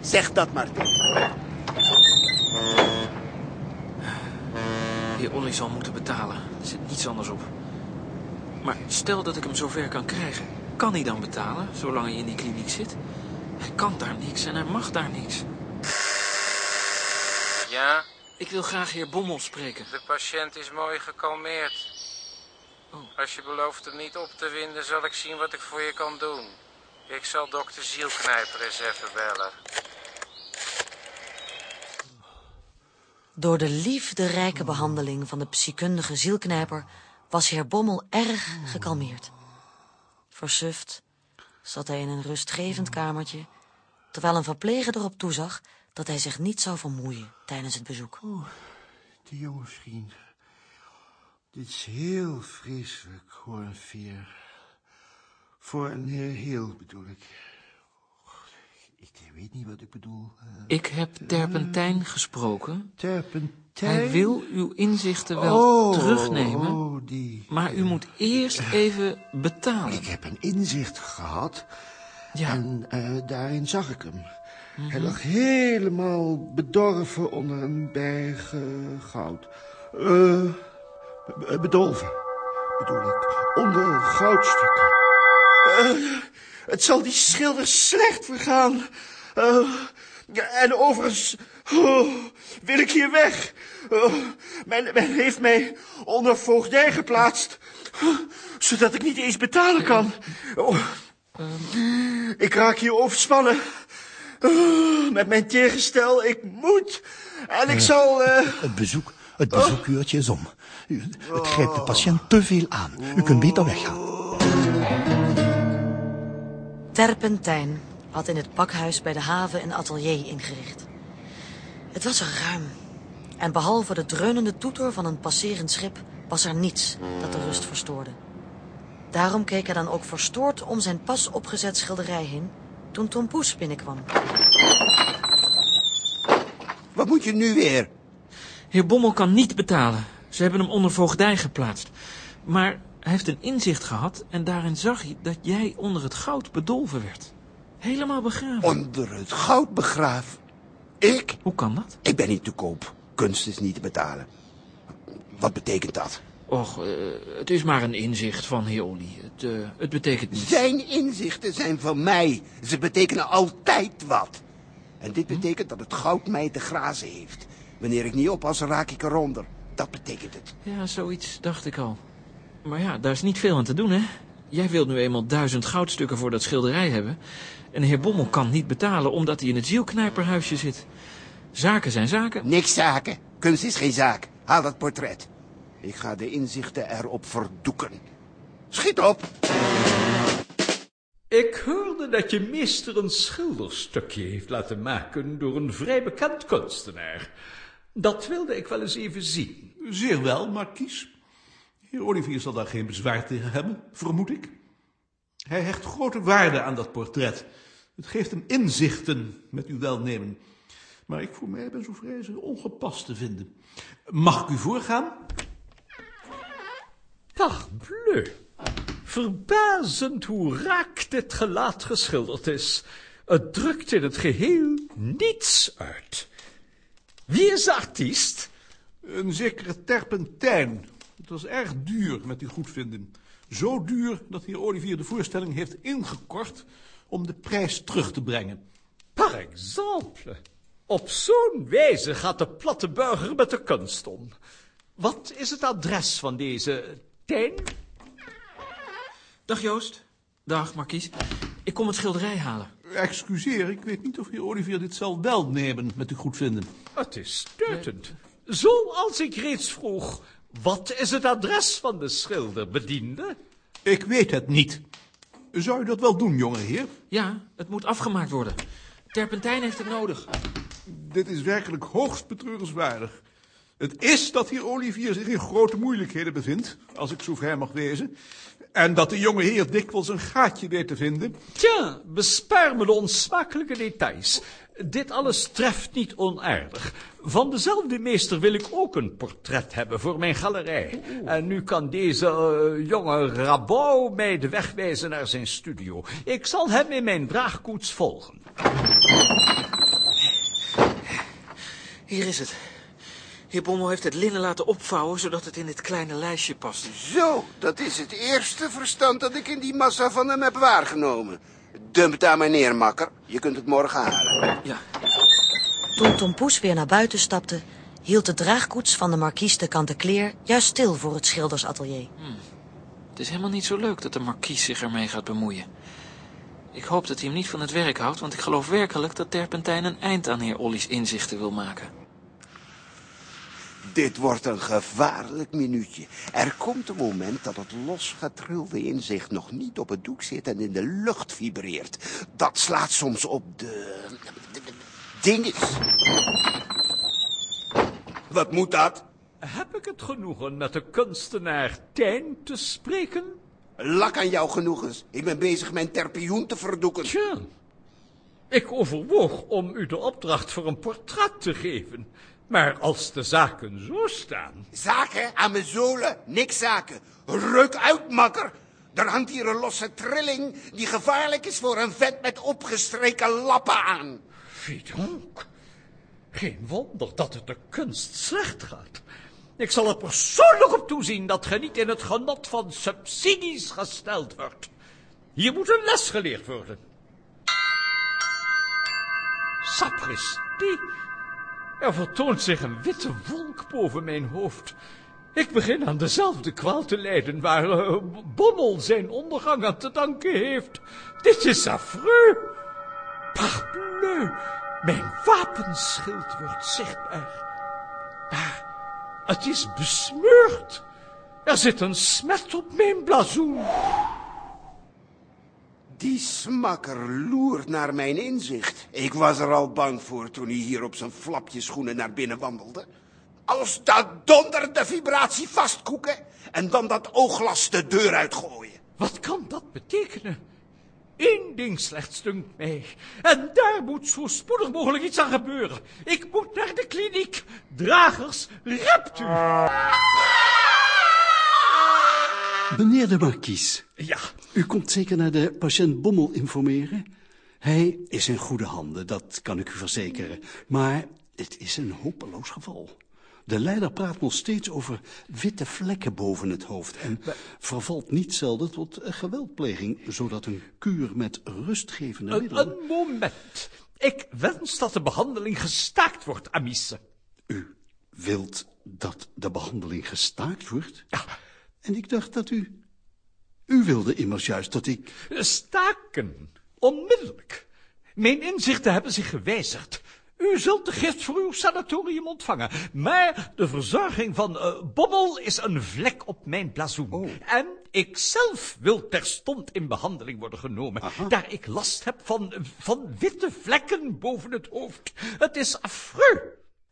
Zeg dat maar tegen. Heer Olly zal moeten betalen. Er zit niets anders op. Maar stel dat ik hem zover kan krijgen. kan hij dan betalen, zolang hij in die kliniek zit? Hij kan daar niks en hij mag daar niks. Ja, Ik wil graag heer Bommel spreken. de patiënt is mooi gekalmeerd. Als je belooft hem niet op te winden, zal ik zien wat ik voor je kan doen. Ik zal dokter Zielknijper eens even bellen. Door de liefderijke behandeling van de psychkundige zielknijper was heer Bommel erg gekalmeerd. Versuft zat hij in een rustgevend kamertje, terwijl een verpleger erop toezag dat hij zich niet zou vermoeien tijdens het bezoek. Die jonge vriend. Dit is heel vreselijk, hoor, een veer. Voor een heel, bedoel ik. Ik weet niet wat ik bedoel. Eh, Ik heb Terpentijn gesproken. Terpentijn? Hij wil uw inzichten wel Oh, terugnemen, oh, die. maar u moet eerst even betalen. Ik heb een inzicht gehad. Ja. En eh, daarin zag ik hem. Hij lag helemaal bedorven onder een berg eh, goud. Be- bedolven, bedoel ik. Onder goudstukken. Het zal die schilder slecht vergaan. Ja, en overigens oh, wil ik hier weg. Oh, men, men heeft mij onder voogdij geplaatst, zodat ik niet eens betalen kan. Oh, ik raak hier overspannen. Oh, met mijn tegenstel, ik moet. En ik zal... eh, Het bezoek, het bezoekuurtje is om. U, het grijpt de patiënt te veel aan. U kunt beter weggaan. Terpentijn had in het pakhuis bij de haven een atelier ingericht. Het was er ruim. En behalve de dreunende toeter van een passerend schip... was er niets dat de rust verstoorde. Daarom keek hij dan ook verstoord om zijn pas opgezet schilderij heen... toen Tom Poes binnenkwam. Wat moet je nu weer? Heer Bommel kan niet betalen. Ze hebben hem onder voogdij geplaatst. Maar hij heeft een inzicht gehad en daarin zag hij dat jij onder het goud bedolven werd. Helemaal begraven. Onder het goud begraven. Ik? Hoe kan dat? Ik ben niet te koop. Kunst is niet te betalen. Wat betekent dat? Och, eh, het is maar een inzicht van heer Olly. Het, eh, het betekent niets. Zijn inzichten zijn van mij. Ze betekenen altijd wat. En dit betekent dat het goud mij te grazen heeft. Wanneer ik niet oppas, raak ik eronder. Dat betekent het. Ja, zoiets dacht ik al. Maar ja, daar is niet veel aan te doen, hè? Jij wilt nu eenmaal duizend goudstukken voor dat schilderij hebben. En de heer Bommel kan niet betalen omdat hij in het zielknijperhuisje zit. Zaken zijn zaken. Niks zaken. Kunst is geen zaak. Haal dat portret. Ik ga de inzichten erop verdoeken. Schiet op! Ik hoorde dat je meester een schilderstukje heeft laten maken door een vrij bekend kunstenaar. Dat wilde ik wel eens even zien. Zeer wel, markies. Heer Olivier zal daar geen bezwaar tegen hebben, vermoed ik. Hij hecht grote waarde aan dat portret. Het geeft hem inzichten met uw welnemen. Maar ik voor mij ben zo vrij ze ongepast te vinden. Mag ik u voorgaan? Parbleu. Verbazend hoe raak dit gelaat geschilderd is. Het drukt in het geheel niets uit. Wie is de artiest? Een zekere terpentijn. Het was erg duur met uw goedvinden. Zo duur dat heer Olivier de voorstelling heeft ingekort om de prijs terug te brengen. Par exemple. Op zo'n wijze gaat de platte burger met de kunst om. Wat is het adres van deze Tijn? Dag Joost. Dag Markies. Ik kom het schilderij halen. Excuseer, ik weet niet of heer Olivier dit zal welnemen met uw goedvinden. Het is stuitend. Zoals ik reeds vroeg, wat is het adres van de schilderbediende? Ik weet het niet. Zou u dat wel doen, jonge heer? Ja, het moet afgemaakt worden. Terpentijn heeft het nodig. Dit is werkelijk hoogst betreurenswaardig. Het is dat hier Olivier zich in grote moeilijkheden bevindt, als ik zo vrij mag wezen. En dat de jonge heer dikwijls een gaatje weet te vinden. Tja, bespaar me de onsmakelijke details. Dit alles treft niet onaardig. Van dezelfde meester wil ik ook een portret hebben voor mijn galerij. En nu kan deze eh, jonge Rabot mij de weg wijzen naar zijn studio. Ik zal hem in mijn draagkoets volgen. Hier is het. Heer Bommel heeft het linnen laten opvouwen, zodat het in dit kleine lijstje past. Zo, dat is het eerste verstand dat ik in die massa van hem heb waargenomen. Dump het aan mij neer, makker. Je kunt het morgen halen. Ja. Toen Tom Poes weer naar buiten stapte, hield de draagkoets van de markies de Kantekleer juist stil voor het schildersatelier. Het is helemaal niet zo leuk dat de markies zich ermee gaat bemoeien. Ik hoop dat hij hem niet van het werk houdt, want ik geloof werkelijk dat Terpentijn een eind aan heer Olly's inzichten wil maken. Dit wordt een gevaarlijk minuutje. Er komt een moment dat het losgetrilde inzicht nog niet op het doek zit en in de lucht vibreert. Dat slaat soms op de... de- de- dinges. Wat moet dat? Heb ik het genoegen met de kunstenaar Tijn te spreken? Lak aan jouw genoegens. Ik ben bezig mijn terpioen te verdoeken. Tja, ik overwoog om u de opdracht voor een portret te geven. Maar als de zaken zo staan... Zaken aan mijn zolen, niks zaken. Ruk uit, makker. Er hangt hier een losse trilling die gevaarlijk is voor een vent met opgestreken lappen aan. Fiedonk. Geen wonder dat het de kunst slecht gaat. Ik zal er persoonlijk op toezien dat ge niet in het genot van subsidies gesteld wordt. Hier moet een les geleerd worden. Sapristi. Er vertoont zich een witte wolk boven mijn hoofd. Ik begin aan dezelfde kwaal te lijden waar eh, Bommel zijn ondergang aan te danken heeft. Dit is affreux. Parbleu, mijn wapenschild wordt zichtbaar. Maar het is besmeurd. Er zit een smet op mijn blazoen. Die smakker loert naar mijn inzicht. Ik was er al bang voor toen hij hier op zijn flapjeschoenen naar binnen wandelde. Als dat donder de vibratie vastkoeken en dan dat oogglas de deur uitgooien. Wat kan dat betekenen? Eén ding slechts dunkt mij. En daar moet zo spoedig mogelijk iets aan gebeuren. Ik moet naar de kliniek. Dragers, rept u. Meneer de markies. Ja. U komt zeker naar de patiënt Bommel informeren? Hij is in goede handen, dat kan ik u verzekeren. Maar het is een hopeloos geval. De leider praat nog steeds over witte vlekken boven het hoofd... en vervalt niet zelden tot geweldpleging... zodat een kuur met rustgevende Een, middelen... een moment. Ik wens dat de behandeling gestaakt wordt, Amice. U wilt dat de behandeling gestaakt wordt? Ja. En ik dacht dat u... U wilde immers juist dat ik... Staken. Onmiddellijk. Mijn inzichten hebben zich gewijzigd. U zult de gift voor uw sanatorium ontvangen. Maar de verzorging van eh, Bobbel is een vlek op mijn blazoen. En ik zelf wil terstond in behandeling worden genomen. Daar ik last heb van, van witte vlekken boven het hoofd. Het is affreux.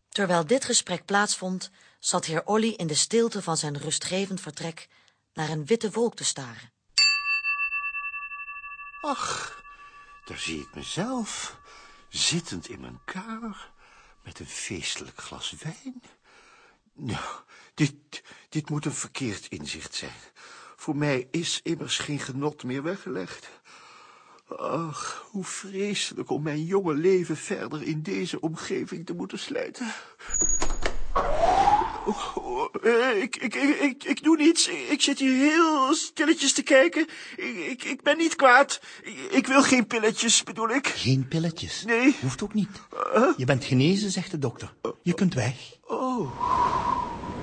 Terwijl dit gesprek plaatsvond, zat heer Olly in de stilte van zijn rustgevend vertrek naar een witte wolk te staren. Ach, daar zie ik mezelf, zittend in mijn kamer, met een feestelijk glas wijn. Nou, dit, dit moet een verkeerd inzicht zijn. Voor mij is immers geen genot meer weggelegd. Ach, hoe vreselijk om mijn jonge leven verder in deze omgeving te moeten slijten. Oh, oh, eh, Ik, ik, ik, ik, doe niets. Ik zit hier heel stilletjes te kijken. Ik, ik, ik ben niet kwaad. Ik, ik wil geen pilletjes, bedoel ik. Geen pilletjes. Nee. Hoeft ook niet. Je bent genezen, zegt de dokter. Je kunt weg. Oh.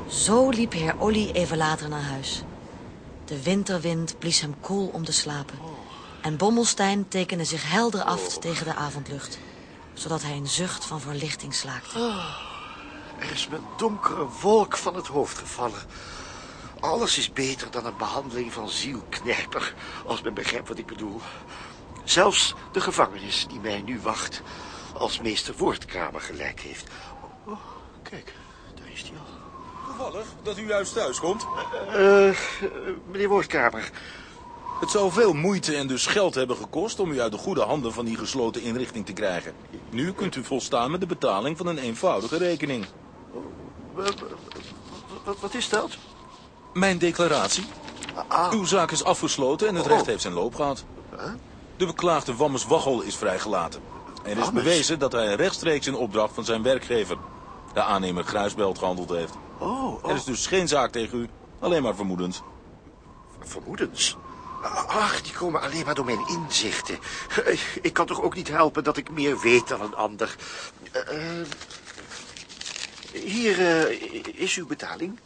Zo liep heer Olly even later naar huis. De winterwind blies hem koel om te slapen. En Bommelstein tekende zich helder af tegen de avondlucht. Zodat hij een zucht van verlichting slaakte. Er is me een donkere wolk van het hoofd gevallen. Alles is beter dan een behandeling van zielknijper, als men begrijpt wat ik bedoel. Zelfs de gevangenis die mij nu wacht, als meester Woordkamer gelijk heeft. Oh, kijk, daar is hij al. Toevallig dat u juist thuis komt. Eh, meneer Woordkamer. Het zou veel moeite en dus geld hebben gekost om u uit de goede handen van die gesloten inrichting te krijgen. Nu kunt u volstaan met de betaling van een eenvoudige rekening. Wat, is dat? Mijn declaratie. Uw zaak is afgesloten en het recht heeft zijn loop gehad. De beklaagde Wammes Waggel is vrijgelaten. Er is Wammes? bewezen dat hij rechtstreeks in opdracht van zijn werkgever... de aannemer Gruisbelt gehandeld heeft. Oh, Er is dus geen zaak tegen u, alleen maar vermoedens. Vermoedens? Ach, die komen alleen maar door mijn inzichten. Ik kan toch ook niet helpen dat ik meer weet dan een ander. Eh, hier eh, is uw betaling.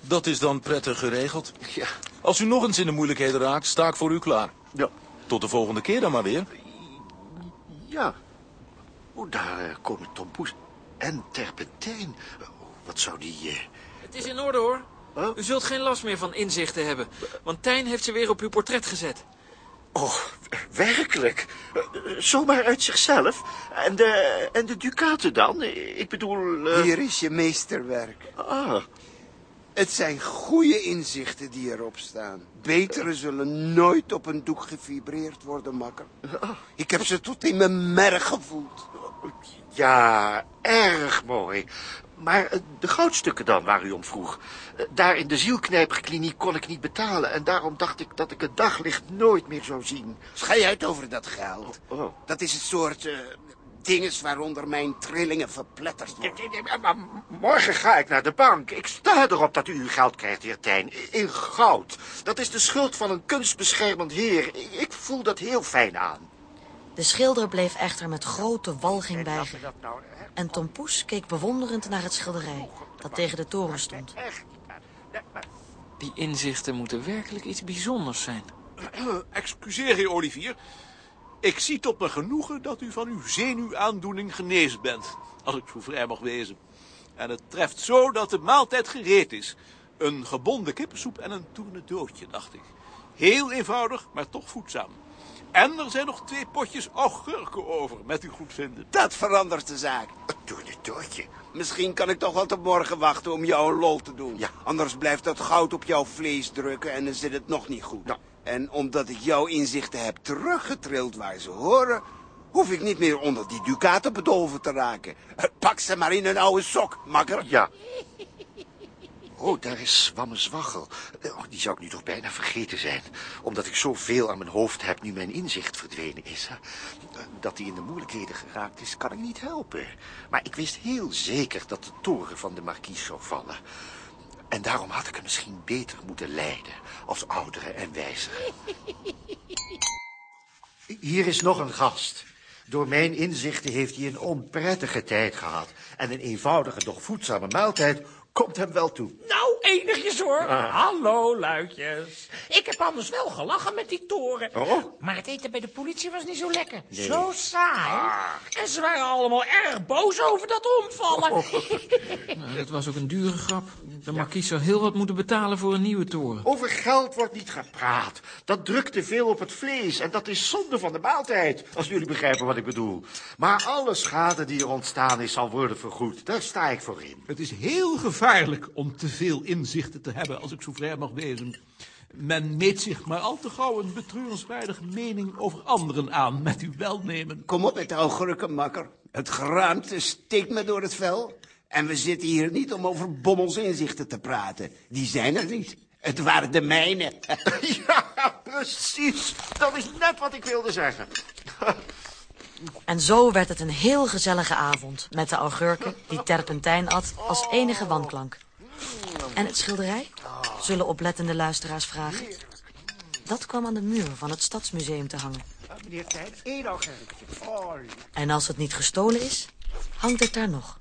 Dat is dan prettig geregeld. Ja. Als u nog eens in de moeilijkheden raakt, sta ik voor u klaar. Ja. Tot de volgende keer dan maar weer. Ja. Oh, daar eh, komen Tom Poes en Terpentijn. Oh, wat zou die... eh, Het is in orde, hoor. U zult geen last meer van inzichten hebben. Want Tijn heeft ze weer op uw portret gezet. Oh, werkelijk? Eh, Zomaar uit zichzelf? En de, en de ducaten dan? Ik bedoel... eh, Hier is je meesterwerk. Ah. Het zijn goede inzichten die erop staan. Betere zullen nooit op een doek gevibreerd worden, makker. Ik heb ze tot in mijn merg gevoeld. Ja, erg mooi. Maar eh, de goudstukken dan, waar u om vroeg. Eh, Daar in de zielknijperkliniek kon ik niet betalen... en daarom dacht ik dat ik het daglicht nooit meer zou zien. Schei uit over dat geld. Oh. Dat is een soort eh dinges waaronder mijn trillingen verpletterd worden. Maar morgen ga ik naar de bank. Ik sta erop dat u uw geld krijgt, heer Tijn. In goud. Dat is de schuld van een kunstbeschermend heer. Ik voel dat heel fijn aan. De schilder bleef echter met grote walging bijgen. En Tom Poes keek bewonderend naar het schilderij dat tegen de toren stond. Die inzichten moeten werkelijk iets bijzonders zijn. Excuseer, heer Olivier. Ik zie tot mijn genoegen dat u van uw zenuwaandoening genezen bent. Als ik zo vrij mag wezen. En het treft zo dat de maaltijd gereed is. Een gebonden kippensoep en een tournedootje, dacht ik. Heel eenvoudig, maar toch voedzaam. En er zijn nog twee potjes augurken over, met uw goedvinden. Dat verandert de zaak. Doe dit doortje. Misschien kan ik toch wel tot morgen wachten om jou een lol te doen. Anders blijft dat goud op jouw vlees drukken en dan zit het nog niet goed. En omdat ik jouw inzichten heb teruggetrild waar ze horen... hoef ik niet meer onder die ducaten bedolven te raken. Pak ze maar in een oude sok, makker. Ja. Oh, daar is Swamme Zwaggel. Oh, die zou ik nu toch bijna vergeten zijn. Omdat ik zoveel aan mijn hoofd heb nu mijn inzicht verdwenen is. hè. Dat hij in de moeilijkheden geraakt is, kan ik niet helpen. Maar ik wist heel zeker dat de toren van de markies zou vallen. En daarom had ik hem misschien beter moeten leiden. Als oudere en wijzere. Hier is nog een gast. Door mijn inzichten heeft hij een onprettige tijd gehad. En een eenvoudige, doch voedzame maaltijd komt hem wel toe. Nou, enigjes hoor. Ah. Hallo, luidjes. Ik heb anders wel gelachen met die toren. Oh. Maar het eten bij de politie was niet zo lekker. Nee. Zo saai. Ah. En ze waren allemaal erg boos over dat omvallen. Oh. Nou, dat was ook een dure grap. De markies zou heel wat moeten betalen voor een nieuwe toren. Over geld wordt niet gepraat. Dat drukt te veel op het vlees en dat is zonde van de maaltijd. Als jullie begrijpen wat ik bedoel. Maar alle schade die er ontstaan is, zal worden vergoed. Daar sta ik voor in. Het is heel gevaarlijk om te veel inzichten te hebben, als ik zo vrij mag wezen. Men meet zich maar al te gauw een betreurenswaardige mening over anderen aan, met uw welnemen. Kom op met de makker. Het geraamte steekt me door het vel. En we zitten hier niet om over bommels inzichten te praten. Die zijn er niet. Het waren de mijne. ja, precies. Dat is net wat ik wilde zeggen. En zo werd het een heel gezellige avond met de augurken die Terpentijn at als enige wanklank. En het schilderij? Zullen oplettende luisteraars vragen. Dat kwam aan de muur van het Stadsmuseum te hangen. En als het niet gestolen is, hangt het daar nog.